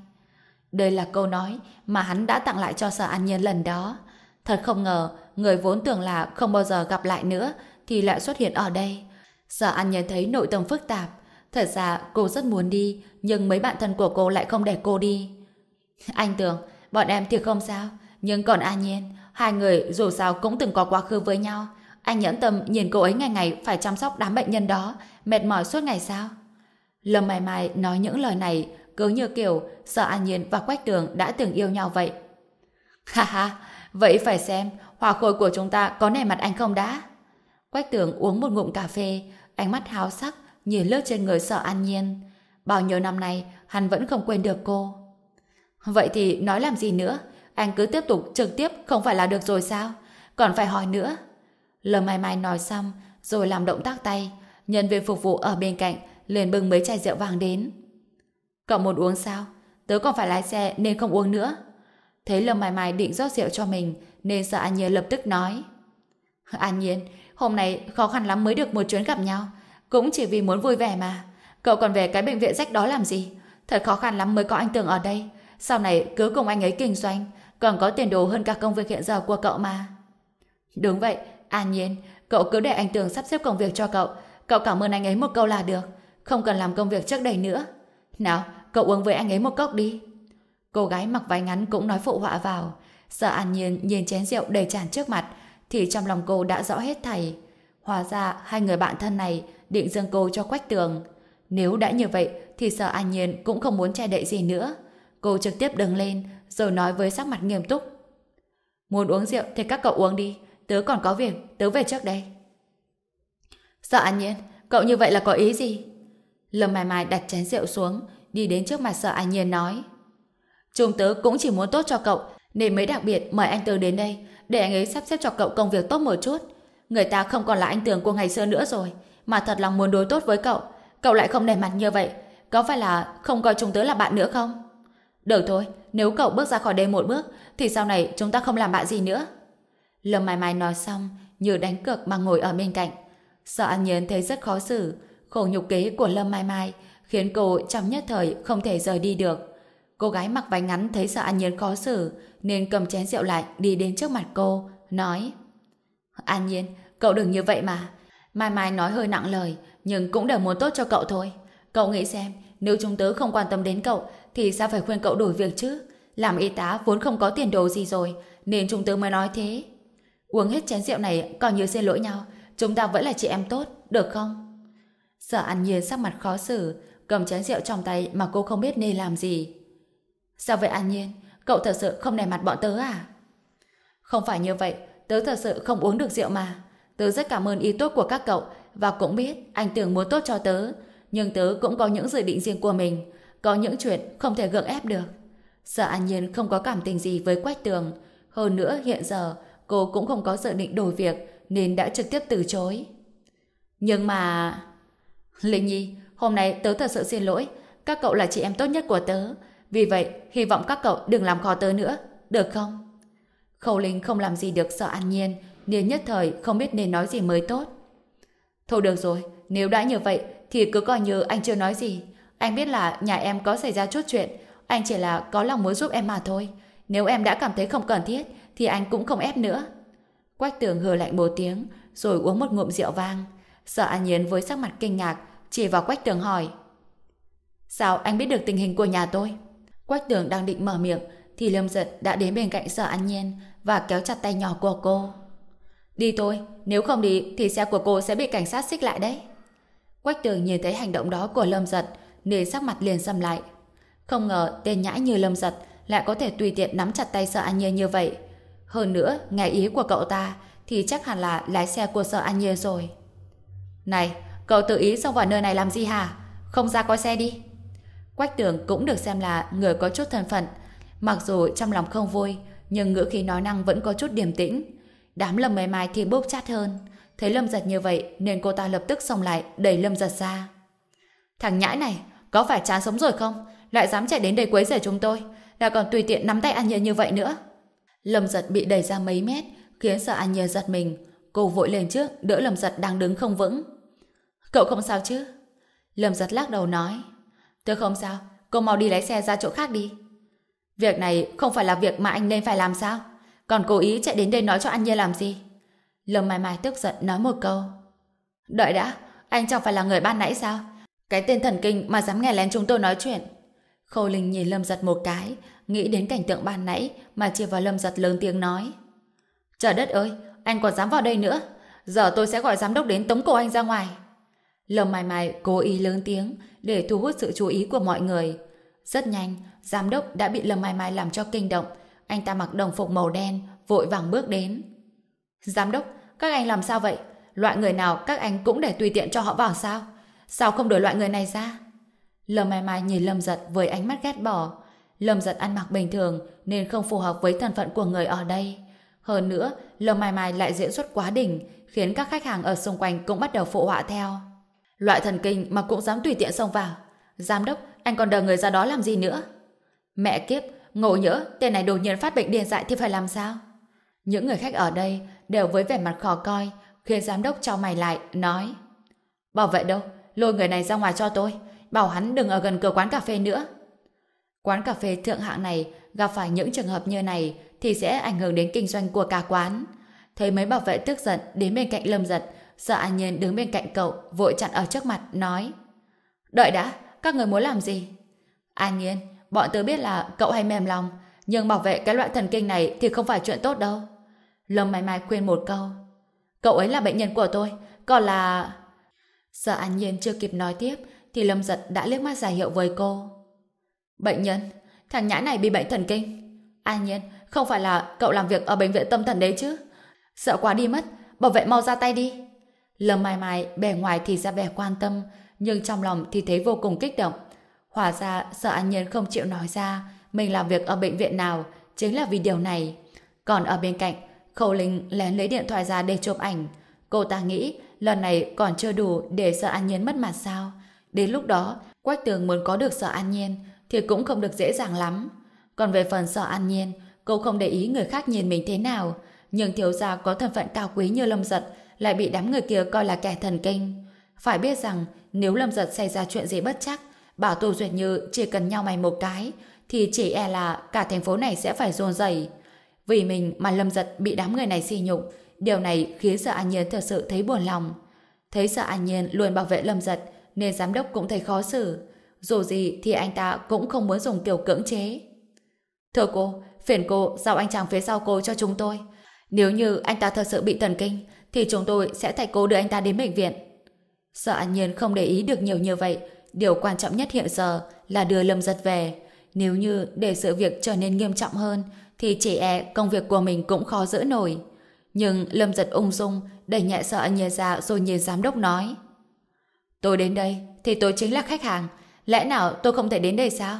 Đây là câu nói mà hắn đã tặng lại cho sở an nhiên lần đó. Thật không ngờ, người vốn tưởng là không bao giờ gặp lại nữa thì lại xuất hiện ở đây. Sở an nhiên thấy nội tâm phức tạp. Thật ra cô rất muốn đi, nhưng mấy bạn thân của cô lại không để cô đi. Anh tưởng, bọn em thì không sao, nhưng còn an nhiên, hai người dù sao cũng từng có quá khứ với nhau. Anh nhẫn tâm nhìn cô ấy ngày ngày phải chăm sóc đám bệnh nhân đó, mệt mỏi suốt ngày sao? Lâm Mai Mai nói những lời này cứ như kiểu sợ An Nhiên và Quách Tường đã từng yêu nhau vậy. Ha ha, vậy phải xem hòa khôi của chúng ta có nề mặt anh không đã? Quách Tường uống một ngụm cà phê, ánh mắt háo sắc, nhìn lướt trên người sợ An Nhiên. Bao nhiêu năm nay, hắn vẫn không quên được cô. Vậy thì nói làm gì nữa? Anh cứ tiếp tục trực tiếp không phải là được rồi sao? Còn phải hỏi nữa. Lâm Mai Mai nói xong, rồi làm động tác tay. Nhân viên phục vụ ở bên cạnh liền bưng mấy chai rượu vàng đến. Cậu muốn uống sao? Tớ còn phải lái xe nên không uống nữa. Thấy Lâm Mai Mai định rót rượu cho mình nên sợ An Nhiên lập tức nói. An Nhiên, hôm nay khó khăn lắm mới được một chuyến gặp nhau. Cũng chỉ vì muốn vui vẻ mà. Cậu còn về cái bệnh viện rách đó làm gì? Thật khó khăn lắm mới có anh Tường ở đây. Sau này cứ cùng anh ấy kinh doanh, còn có tiền đồ hơn cả công việc hiện giờ của cậu mà. Đúng vậy, An Nhiên, cậu cứ để anh Tường sắp xếp công việc cho cậu. Cậu cảm ơn anh ấy một câu là được. Không cần làm công việc trước đây nữa. Nào, cậu uống với anh ấy một cốc đi. Cô gái mặc váy ngắn cũng nói phụ họa vào. Sợ An Nhiên nhìn chén rượu đầy tràn trước mặt, thì trong lòng cô đã rõ hết thầy. Hóa ra hai người bạn thân này định dâng cô cho Quách Tường. Nếu đã như vậy thì sợ An Nhiên cũng không muốn che đậy gì nữa. Cô trực tiếp đứng lên rồi nói với sắc mặt nghiêm túc. Muốn uống rượu thì các cậu uống đi. Tớ còn có việc, tớ về trước đây. Sợ An Nhiên, cậu như vậy là có ý gì? Lâm Mai Mai đặt chén rượu xuống, đi đến trước mặt sợ An Nhiên nói. Trung tớ cũng chỉ muốn tốt cho cậu, nên mới đặc biệt mời anh Tường đến đây, để anh ấy sắp xếp cho cậu công việc tốt một chút. Người ta không còn là anh Tường của ngày xưa nữa rồi, mà thật lòng muốn đối tốt với cậu. Cậu lại không nể mặt như vậy, có phải là không coi chúng tớ là bạn nữa không? Được thôi, nếu cậu bước ra khỏi đây một bước, thì sau này chúng ta không làm bạn gì nữa. Lâm Mai Mai nói xong, như đánh cược mà ngồi ở bên cạnh. Sợ An Nhiên thấy rất khó xử, khổ nhục kế của Lâm Mai Mai khiến cô trong nhất thời không thể rời đi được. Cô gái mặc váy ngắn thấy sợ An Nhiên khó xử nên cầm chén rượu lại đi đến trước mặt cô, nói An Nhiên, cậu đừng như vậy mà. Mai Mai nói hơi nặng lời nhưng cũng đều muốn tốt cho cậu thôi. Cậu nghĩ xem, nếu chúng tớ không quan tâm đến cậu thì sao phải khuyên cậu đổi việc chứ? Làm y tá vốn không có tiền đồ gì rồi nên chúng tớ mới nói thế. Uống hết chén rượu này coi như xin lỗi nhau chúng ta vẫn là chị em tốt, được không? Sợ An Nhiên sắc mặt khó xử cầm chén rượu trong tay mà cô không biết nên làm gì. Sao vậy An Nhiên? Cậu thật sự không nề mặt bọn tớ à? Không phải như vậy, tớ thật sự không uống được rượu mà. Tớ rất cảm ơn ý tốt của các cậu và cũng biết anh tưởng muốn tốt cho tớ. Nhưng tớ cũng có những dự định riêng của mình. Có những chuyện không thể gượng ép được. Sợ An Nhiên không có cảm tình gì với Quách Tường. Hơn nữa hiện giờ cô cũng không có dự định đổi việc nên đã trực tiếp từ chối. Nhưng mà... Linh Nhi, hôm nay tớ thật sự xin lỗi. Các cậu là chị em tốt nhất của tớ. Vì vậy, hy vọng các cậu đừng làm khó tớ nữa. Được không? Khâu Linh không làm gì được sợ an nhiên, nên nhất thời không biết nên nói gì mới tốt. Thôi được rồi, nếu đã như vậy, thì cứ coi như anh chưa nói gì. Anh biết là nhà em có xảy ra chút chuyện, anh chỉ là có lòng muốn giúp em mà thôi. Nếu em đã cảm thấy không cần thiết, thì anh cũng không ép nữa. Quách tường hừ lạnh một tiếng, rồi uống một ngụm rượu vang. Sợ an nhiên với sắc mặt kinh ngạc, chỉ vào quách tường hỏi. Sao anh biết được tình hình của nhà tôi? Quách tường đang định mở miệng, thì Lâm Giật đã đến bên cạnh sở an nhiên và kéo chặt tay nhỏ của cô. Đi thôi, nếu không đi thì xe của cô sẽ bị cảnh sát xích lại đấy. Quách tường nhìn thấy hành động đó của Lâm Giật nên sắc mặt liền xâm lại. Không ngờ tên nhãi như Lâm Giật lại có thể tùy tiện nắm chặt tay sở an nhiên như vậy. Hơn nữa, nghe ý của cậu ta thì chắc hẳn là lái xe của sở an nhiên rồi. Này, cậu tự ý xông vào nơi này làm gì hả? Không ra coi xe đi. Quách tường cũng được xem là người có chút thân phận. Mặc dù trong lòng không vui, nhưng ngữ khí nói năng vẫn có chút điềm tĩnh. Đám lâm mày mai thì bốc chát hơn. Thấy lâm giật như vậy nên cô ta lập tức xông lại đẩy lâm giật ra. Thằng nhãi này, có phải chán sống rồi không? Lại dám chạy đến đây quấy rầy chúng tôi. Lại còn tùy tiện nắm tay An Nhiên như vậy nữa. Lâm giật bị đẩy ra mấy mét, khiến sợ An Nhiên giật mình. Cô vội lên trước, đỡ Lâm giật đang đứng không vững. Cậu không sao chứ? Lâm giật lắc đầu nói. Tôi không sao, cô mau đi lái xe ra chỗ khác đi. Việc này không phải là việc mà anh nên phải làm sao? Còn cố ý chạy đến đây nói cho anh Nhiên làm gì? Lâm Mai Mai tức giận nói một câu. Đợi đã, anh chẳng phải là người ban nãy sao? Cái tên thần kinh mà dám nghe lén chúng tôi nói chuyện. Khâu Linh nhìn Lâm giật một cái, nghĩ đến cảnh tượng ban nãy mà chia vào Lâm giật lớn tiếng nói. Trời đất ơi, anh còn dám vào đây nữa. Giờ tôi sẽ gọi giám đốc đến tống cổ anh ra ngoài. Lâm Mai Mai cố ý lớn tiếng để thu hút sự chú ý của mọi người. Rất nhanh, giám đốc đã bị Lâm Mai Mai làm cho kinh động. Anh ta mặc đồng phục màu đen, vội vàng bước đến. Giám đốc, các anh làm sao vậy? Loại người nào các anh cũng để tùy tiện cho họ vào sao? Sao không đổi loại người này ra? Lâm Mai Mai nhìn Lâm Giật với ánh mắt ghét bỏ. Lâm Giật ăn mặc bình thường nên không phù hợp với thân phận của người ở đây. Hơn nữa, Lâm Mai Mai lại diễn xuất quá đỉnh, khiến các khách hàng ở xung quanh cũng bắt đầu phụ họa theo. Loại thần kinh mà cũng dám tùy tiện xông vào. Giám đốc, anh còn đờ người ra đó làm gì nữa? Mẹ kiếp, ngộ nhỡ, tên này đột nhiên phát bệnh điên dại thì phải làm sao? Những người khách ở đây đều với vẻ mặt khó coi, khiến giám đốc cho mày lại, nói Bảo vệ đâu, lôi người này ra ngoài cho tôi, bảo hắn đừng ở gần cửa quán cà phê nữa. Quán cà phê thượng hạng này gặp phải những trường hợp như này thì sẽ ảnh hưởng đến kinh doanh của cả quán. Thấy mấy bảo vệ tức giận đến bên cạnh Lâm Giật, sợ An Nhiên đứng bên cạnh cậu, vội chặn ở trước mặt, nói Đợi đã, các người muốn làm gì? An Nhiên, bọn tớ biết là cậu hay mềm lòng, nhưng bảo vệ cái loại thần kinh này thì không phải chuyện tốt đâu. Lâm Mai Mai khuyên một câu. Cậu ấy là bệnh nhân của tôi, còn là... Sợ An Nhiên chưa kịp nói tiếp, thì Lâm Giật đã liếc mắt ra hiệu với cô. Bệnh nhân? Thằng nhãi này bị bệnh thần kinh. An Nhiên, không phải là cậu làm việc ở bệnh viện tâm thần đấy chứ? Sợ quá đi mất, bảo vệ mau ra tay đi. Lâm Mai Mai bề ngoài thì ra vẻ quan tâm, nhưng trong lòng thì thấy vô cùng kích động. Hóa ra sợ An Nhiên không chịu nói ra mình làm việc ở bệnh viện nào chính là vì điều này. Còn ở bên cạnh, Khâu Linh lén lấy điện thoại ra để chụp ảnh. Cô ta nghĩ lần này còn chưa đủ để sợ An Nhiên mất mặt sao. Đến lúc đó, Quách Tường muốn có được sợ An Nhiên thì cũng không được dễ dàng lắm. Còn về phần sợ An Nhiên, cô không để ý người khác nhìn mình thế nào. Nhưng thiếu gia có thân phận cao quý như Lâm Giật lại bị đám người kia coi là kẻ thần kinh. Phải biết rằng nếu Lâm Giật xảy ra chuyện gì bất chắc, bảo Tô Duyệt Như chỉ cần nhau mày một cái, thì chỉ e là cả thành phố này sẽ phải rôn rẩy. Vì mình mà Lâm Giật bị đám người này xì nhục, điều này khiến sợ An Nhiên thật sự thấy buồn lòng. Thấy sợ An Nhiên luôn bảo vệ Lâm Giật, nên giám đốc cũng thấy khó xử. Dù gì thì anh ta cũng không muốn dùng kiểu cưỡng chế. Thưa cô, phiền cô giao anh chàng phía sau cô cho chúng tôi. Nếu như anh ta thật sự bị thần kinh, thì chúng tôi sẽ thay cô đưa anh ta đến bệnh viện. Sợ An Nhiên không để ý được nhiều như vậy, điều quan trọng nhất hiện giờ là đưa Lâm Giật về. Nếu như để sự việc trở nên nghiêm trọng hơn, thì chỉ e công việc của mình cũng khó giữ nổi. Nhưng Lâm Giật ung dung, đẩy nhẹ sợ An Nhiên ra rồi nhìn giám đốc nói. Tôi đến đây, thì tôi chính là khách hàng. Lẽ nào tôi không thể đến đây sao?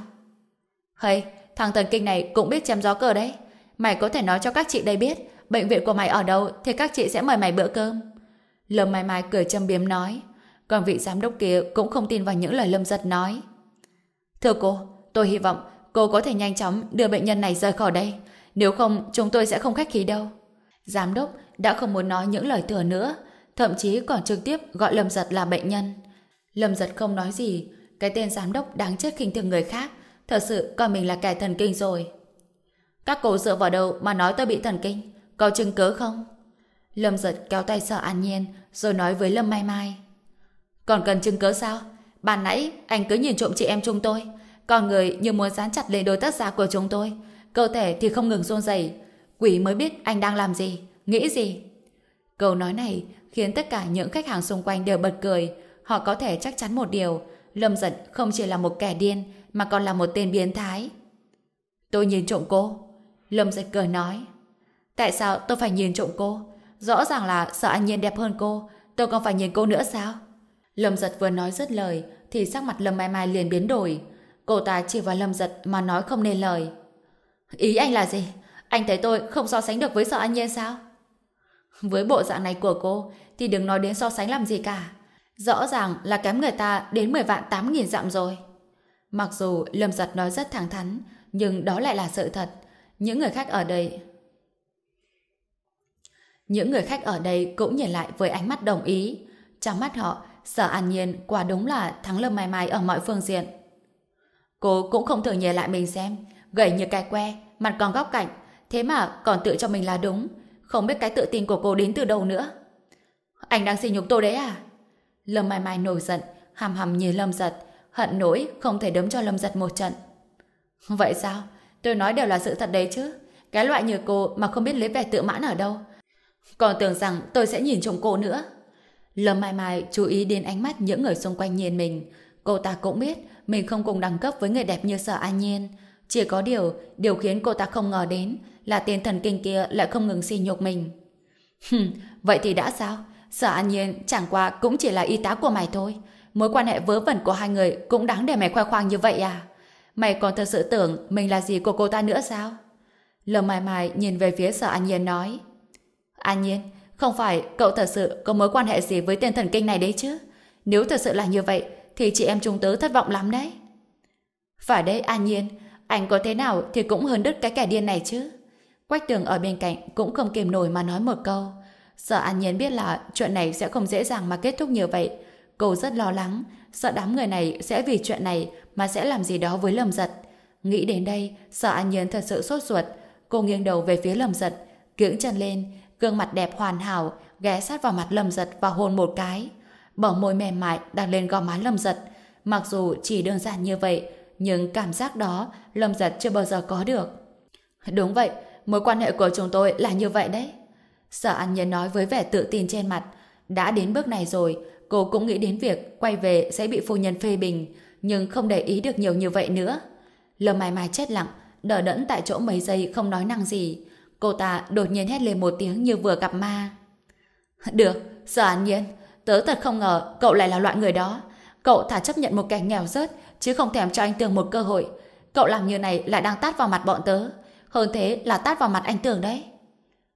Hey, thằng thần kinh này cũng biết chém gió cờ đấy. Mày có thể nói cho các chị đây biết bệnh viện của mày ở đâu thì các chị sẽ mời mày bữa cơm. Lâm Mai Mai cười châm biếm nói. Còn vị giám đốc kia cũng không tin vào những lời Lâm Giật nói. Thưa cô, tôi hy vọng cô có thể nhanh chóng đưa bệnh nhân này rời khỏi đây. Nếu không, chúng tôi sẽ không khách khí đâu. Giám đốc đã không muốn nói những lời thừa nữa, thậm chí còn trực tiếp gọi Lâm Giật là bệnh nhân. Lâm Giật không nói gì, cái tên giám đốc đáng chết khinh thường người khác, thật sự coi mình là kẻ thần kinh rồi. Các cô dựa vào đâu mà nói tôi bị thần kinh? Có chứng cớ không? Lâm giật kéo tay sợ an nhiên rồi nói với Lâm Mai Mai. Còn cần chứng cớ sao? Ban nãy anh cứ nhìn trộm chị em chúng tôi. còn người như muốn dán chặt lên đôi tất giả của chúng tôi. Cơ thể thì không ngừng run rẩy. Quỷ mới biết anh đang làm gì, nghĩ gì. Câu nói này khiến tất cả những khách hàng xung quanh đều bật cười. Họ có thể chắc chắn một điều. Lâm giật không chỉ là một kẻ điên mà còn là một tên biến thái. Tôi nhìn trộm cô. Lâm giật cười nói. Tại sao tôi phải nhìn trộm cô? Rõ ràng là sợ anh Nhiên đẹp hơn cô, tôi còn phải nhìn cô nữa sao? Lâm giật vừa nói dứt lời, thì sắc mặt Lâm Mai Mai liền biến đổi. Cô ta chỉ vào Lâm giật mà nói không nên lời. Ý anh là gì? Anh thấy tôi không so sánh được với sợ anh Nhiên sao? Với bộ dạng này của cô, thì đừng nói đến so sánh làm gì cả. Rõ ràng là kém người ta đến 10 vạn 8 nghìn dặm rồi. Mặc dù Lâm giật nói rất thẳng thắn, nhưng đó lại là sự thật. Những người khác ở đây những người khách ở đây cũng nhìn lại với ánh mắt đồng ý. Trong mắt họ, Sở An Nhiên quả đúng là thắng Lâm Mai Mai ở mọi phương diện. Cô cũng không thử nhìn lại mình xem, gầy như cái que, mặt còn góc cạnh, thế mà còn tự cho mình là đúng. Không biết cái tự tin của cô đến từ đâu nữa. Anh đang xin nhục tôi đấy à? Lâm Mai Mai nổi giận, hàm hàm nhìn Lâm Giật, hận nỗi không thể đấm cho Lâm Giật một trận. Vậy sao? Tôi nói đều là sự thật đấy chứ. Cái loại như cô mà không biết lấy vẻ tự mãn ở đâu, còn tưởng rằng tôi sẽ nhìn trộm cô nữa. Lâm Mai Mai chú ý đến ánh mắt những người xung quanh nhìn mình. Cô ta cũng biết mình không cùng đẳng cấp với người đẹp như Sở An Nhiên. Chỉ có điều, điều khiến cô ta không ngờ đến là tên thần kinh kia lại không ngừng xin nhục mình. Hừm, vậy thì đã sao? Sở An Nhiên chẳng qua cũng chỉ là y tá của mày thôi. Mối quan hệ vớ vẩn của hai người cũng đáng để mày khoe khoang như vậy à? Mày còn thật sự tưởng mình là gì của cô ta nữa sao? Lâm Mai Mai nhìn về phía Sở An Nhiên nói. An Nhiên, không phải cậu thật sự có mối quan hệ gì với tên thần kinh này đấy chứ? Nếu thật sự là như vậy, thì chị em chúng tớ thất vọng lắm đấy. Phải đấy An Nhiên, anh có thế nào thì cũng hơn đứt cái kẻ điên này chứ. Quách tường ở bên cạnh cũng không kìm nổi mà nói một câu. Sợ An Nhiên biết là chuyện này sẽ không dễ dàng mà kết thúc như vậy. Cô rất lo lắng, sợ đám người này sẽ vì chuyện này mà sẽ làm gì đó với lầm Giật. Nghĩ đến đây, sợ An Nhiên thật sự sốt ruột. Cô nghiêng đầu về phía lầm Giật, kiễng chân lên, gương mặt đẹp hoàn hảo, ghé sát vào mặt Lâm Giật và hôn một cái. Bờ môi mềm mại đặt lên gò má Lâm Giật. Mặc dù chỉ đơn giản như vậy, nhưng cảm giác đó Lâm Giật chưa bao giờ có được. Đúng vậy, mối quan hệ của chúng tôi là như vậy đấy. Sở An Nhiên nói với vẻ tự tin trên mặt. Đã đến bước này rồi, cô cũng nghĩ đến việc quay về sẽ bị phu nhân phê bình, nhưng không để ý được nhiều như vậy nữa. Lâm Mai Mai chết lặng, đỡ đẫn tại chỗ mấy giây không nói năng gì. Cô ta đột nhiên hét lên một tiếng như vừa gặp ma. Được, Sở An Nhiên, tớ thật không ngờ cậu lại là loại người đó. Cậu thả chấp nhận một kẻ nghèo rớt, chứ không thèm cho anh Tường một cơ hội. Cậu làm như này lại đang tát vào mặt bọn tớ. Hơn thế là tát vào mặt anh Tường đấy.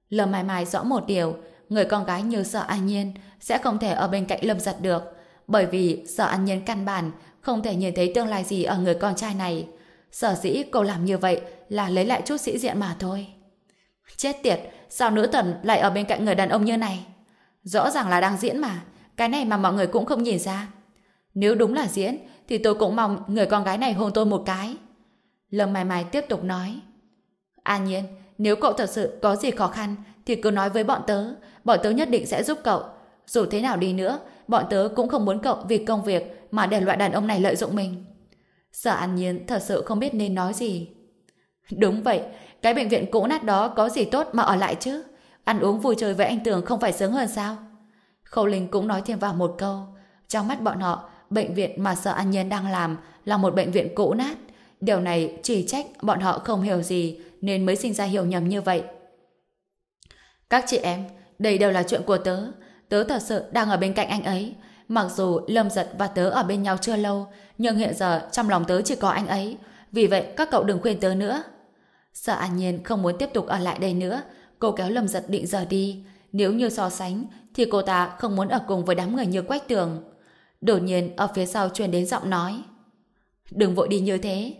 Lâm Mai Mai rõ một điều, người con gái như sợ An Nhiên sẽ không thể ở bên cạnh Lâm Giật được, bởi vì sợ An Nhiên căn bản không thể nhìn thấy tương lai gì ở người con trai này. Sở dĩ cô làm như vậy là lấy lại chút sĩ diện mà thôi. Chết tiệt, sao nữ thần lại ở bên cạnh người đàn ông như này? Rõ ràng là đang diễn mà, cái này mà mọi người cũng không nhìn ra. Nếu đúng là diễn, thì tôi cũng mong người con gái này hôn tôi một cái. Lâm Mai Mai tiếp tục nói. An Nhiên, nếu cậu thật sự có gì khó khăn thì cứ nói với bọn tớ, bọn tớ nhất định sẽ giúp cậu. Dù thế nào đi nữa, bọn tớ cũng không muốn cậu vì công việc mà để loại đàn ông này lợi dụng mình. Sở An Nhiên thật sự không biết nên nói gì. Đúng vậy, cái bệnh viện cũ nát đó có gì tốt mà ở lại chứ? Ăn uống vui chơi với anh Tường không phải sướng hơn sao? Khâu Linh cũng nói thêm vào một câu. Trong mắt bọn họ, bệnh viện mà Sở An Nhiên đang làm là một bệnh viện cũ nát. Điều này chỉ trách bọn họ không hiểu gì nên mới sinh ra hiểu nhầm như vậy. Các chị em, đây đều là chuyện của tớ. Tớ thật sự đang ở bên cạnh anh ấy. Mặc dù Lâm Giật và tớ ở bên nhau chưa lâu, nhưng hiện giờ trong lòng tớ chỉ có anh ấy. Vì vậy các cậu đừng khuyên tớ nữa. Sợ An Nhiên không muốn tiếp tục ở lại đây nữa. Cô kéo Lâm Giật định giờ đi. Nếu như so sánh, thì cô ta không muốn ở cùng với đám người như Quách Tường. Đột nhiên ở phía sau truyền đến giọng nói. Đừng vội đi như thế.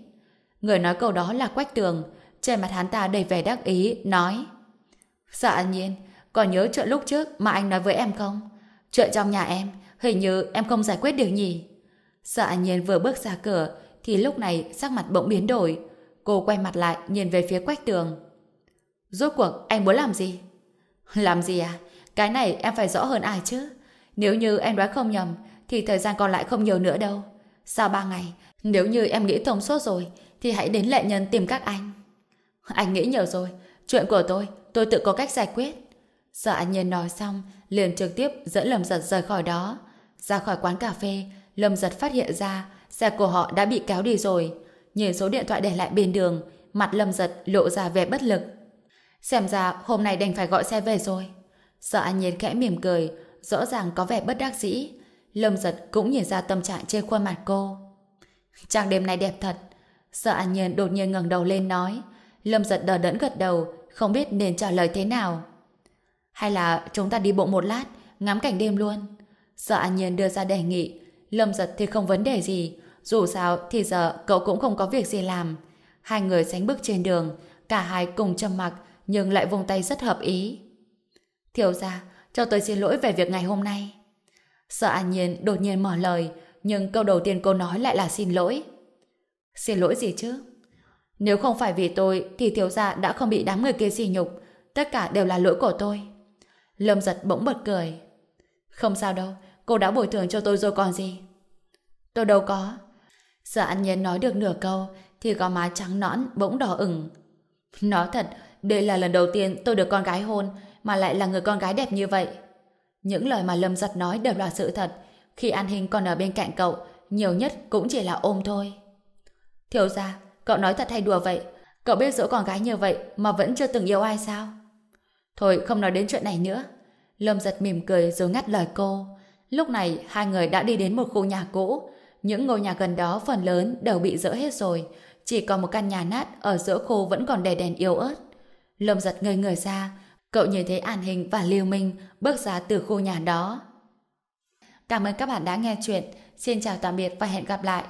Người nói câu đó là Quách Tường. Trên mặt hắn ta đầy vẻ đắc ý, nói sợ an nhiên, còn nhớ chuyện lúc trước mà anh nói với em không? Chuyện trong nhà em, hình như em không giải quyết được nhỉ? sợ an nhiên vừa bước ra cửa, thì lúc này sắc mặt bỗng biến đổi. Cô quay mặt lại, nhìn về phía quách tường. Rốt cuộc, anh muốn làm gì? Làm gì à? Cái này em phải rõ hơn ai chứ? Nếu như em đoán không nhầm, thì thời gian còn lại không nhiều nữa đâu. Sau ba ngày, nếu như em nghĩ thông suốt rồi, thì hãy đến lệ nhân tìm các anh. Anh nghĩ nhiều rồi. Chuyện của tôi, tôi tự có cách giải quyết. Sợ anh nhiên nói xong, liền trực tiếp dẫn Lâm Giật rời khỏi đó. Ra khỏi quán cà phê, Lâm Giật phát hiện ra xe của họ đã bị kéo đi rồi. Nhìn số điện thoại để lại bên đường, mặt Lâm Giật lộ ra vẻ bất lực. Xem ra hôm nay đành phải gọi xe về rồi. Sợ anh nhiên khẽ mỉm cười, rõ ràng có vẻ bất đắc dĩ. Lâm Giật cũng nhìn ra tâm trạng trên khuôn mặt cô. Trang đêm này đẹp thật. Sợ an nhiên đột nhiên ngẩng đầu lên nói Lâm giật đờ đẫn gật đầu, không biết nên trả lời thế nào. Hay là chúng ta đi bộ một lát, ngắm cảnh đêm luôn. Sợ an nhiên đưa ra đề nghị, Lâm giật thì không vấn đề gì, dù sao thì giờ cậu cũng không có việc gì làm. Hai người sánh bước trên đường, cả hai cùng trầm mặc nhưng lại vung tay rất hợp ý. thiếu ra, cho tôi xin lỗi về việc ngày hôm nay. Sợ an nhiên đột nhiên mở lời, nhưng câu đầu tiên cô nói lại là xin lỗi. Xin lỗi gì chứ? Nếu không phải vì tôi thì thiếu gia đã không bị đám người kia sỉ nhục. Tất cả đều là lỗi của tôi. Lâm giật bỗng bật cười. Không sao đâu, cô đã bồi thường cho tôi rồi còn gì. Tôi đâu có. Sợ ăn nhân nói được nửa câu thì gò má trắng nõn bỗng đỏ ửng. Nói thật, đây là lần đầu tiên tôi được con gái hôn mà lại là người con gái đẹp như vậy. Những lời mà Lâm giật nói đều là sự thật. Khi An Hình còn ở bên cạnh cậu, nhiều nhất cũng chỉ là ôm thôi. Thiếu ra, cậu nói thật hay đùa vậy? Cậu biết dỗ con gái như vậy mà vẫn chưa từng yêu ai sao? Thôi không nói đến chuyện này nữa. Lâm giật mỉm cười rồi ngắt lời cô. Lúc này hai người đã đi đến một khu nhà cũ. Những ngôi nhà gần đó phần lớn đều bị dỡ hết rồi. Chỉ còn một căn nhà nát ở giữa khu vẫn còn đè đèn yếu ớt. Lâm giật ngây người ra. Cậu nhìn thấy An Hình và Liêu Minh bước ra từ khu nhà đó. Cảm ơn các bạn đã nghe chuyện. Xin chào tạm biệt và hẹn gặp lại.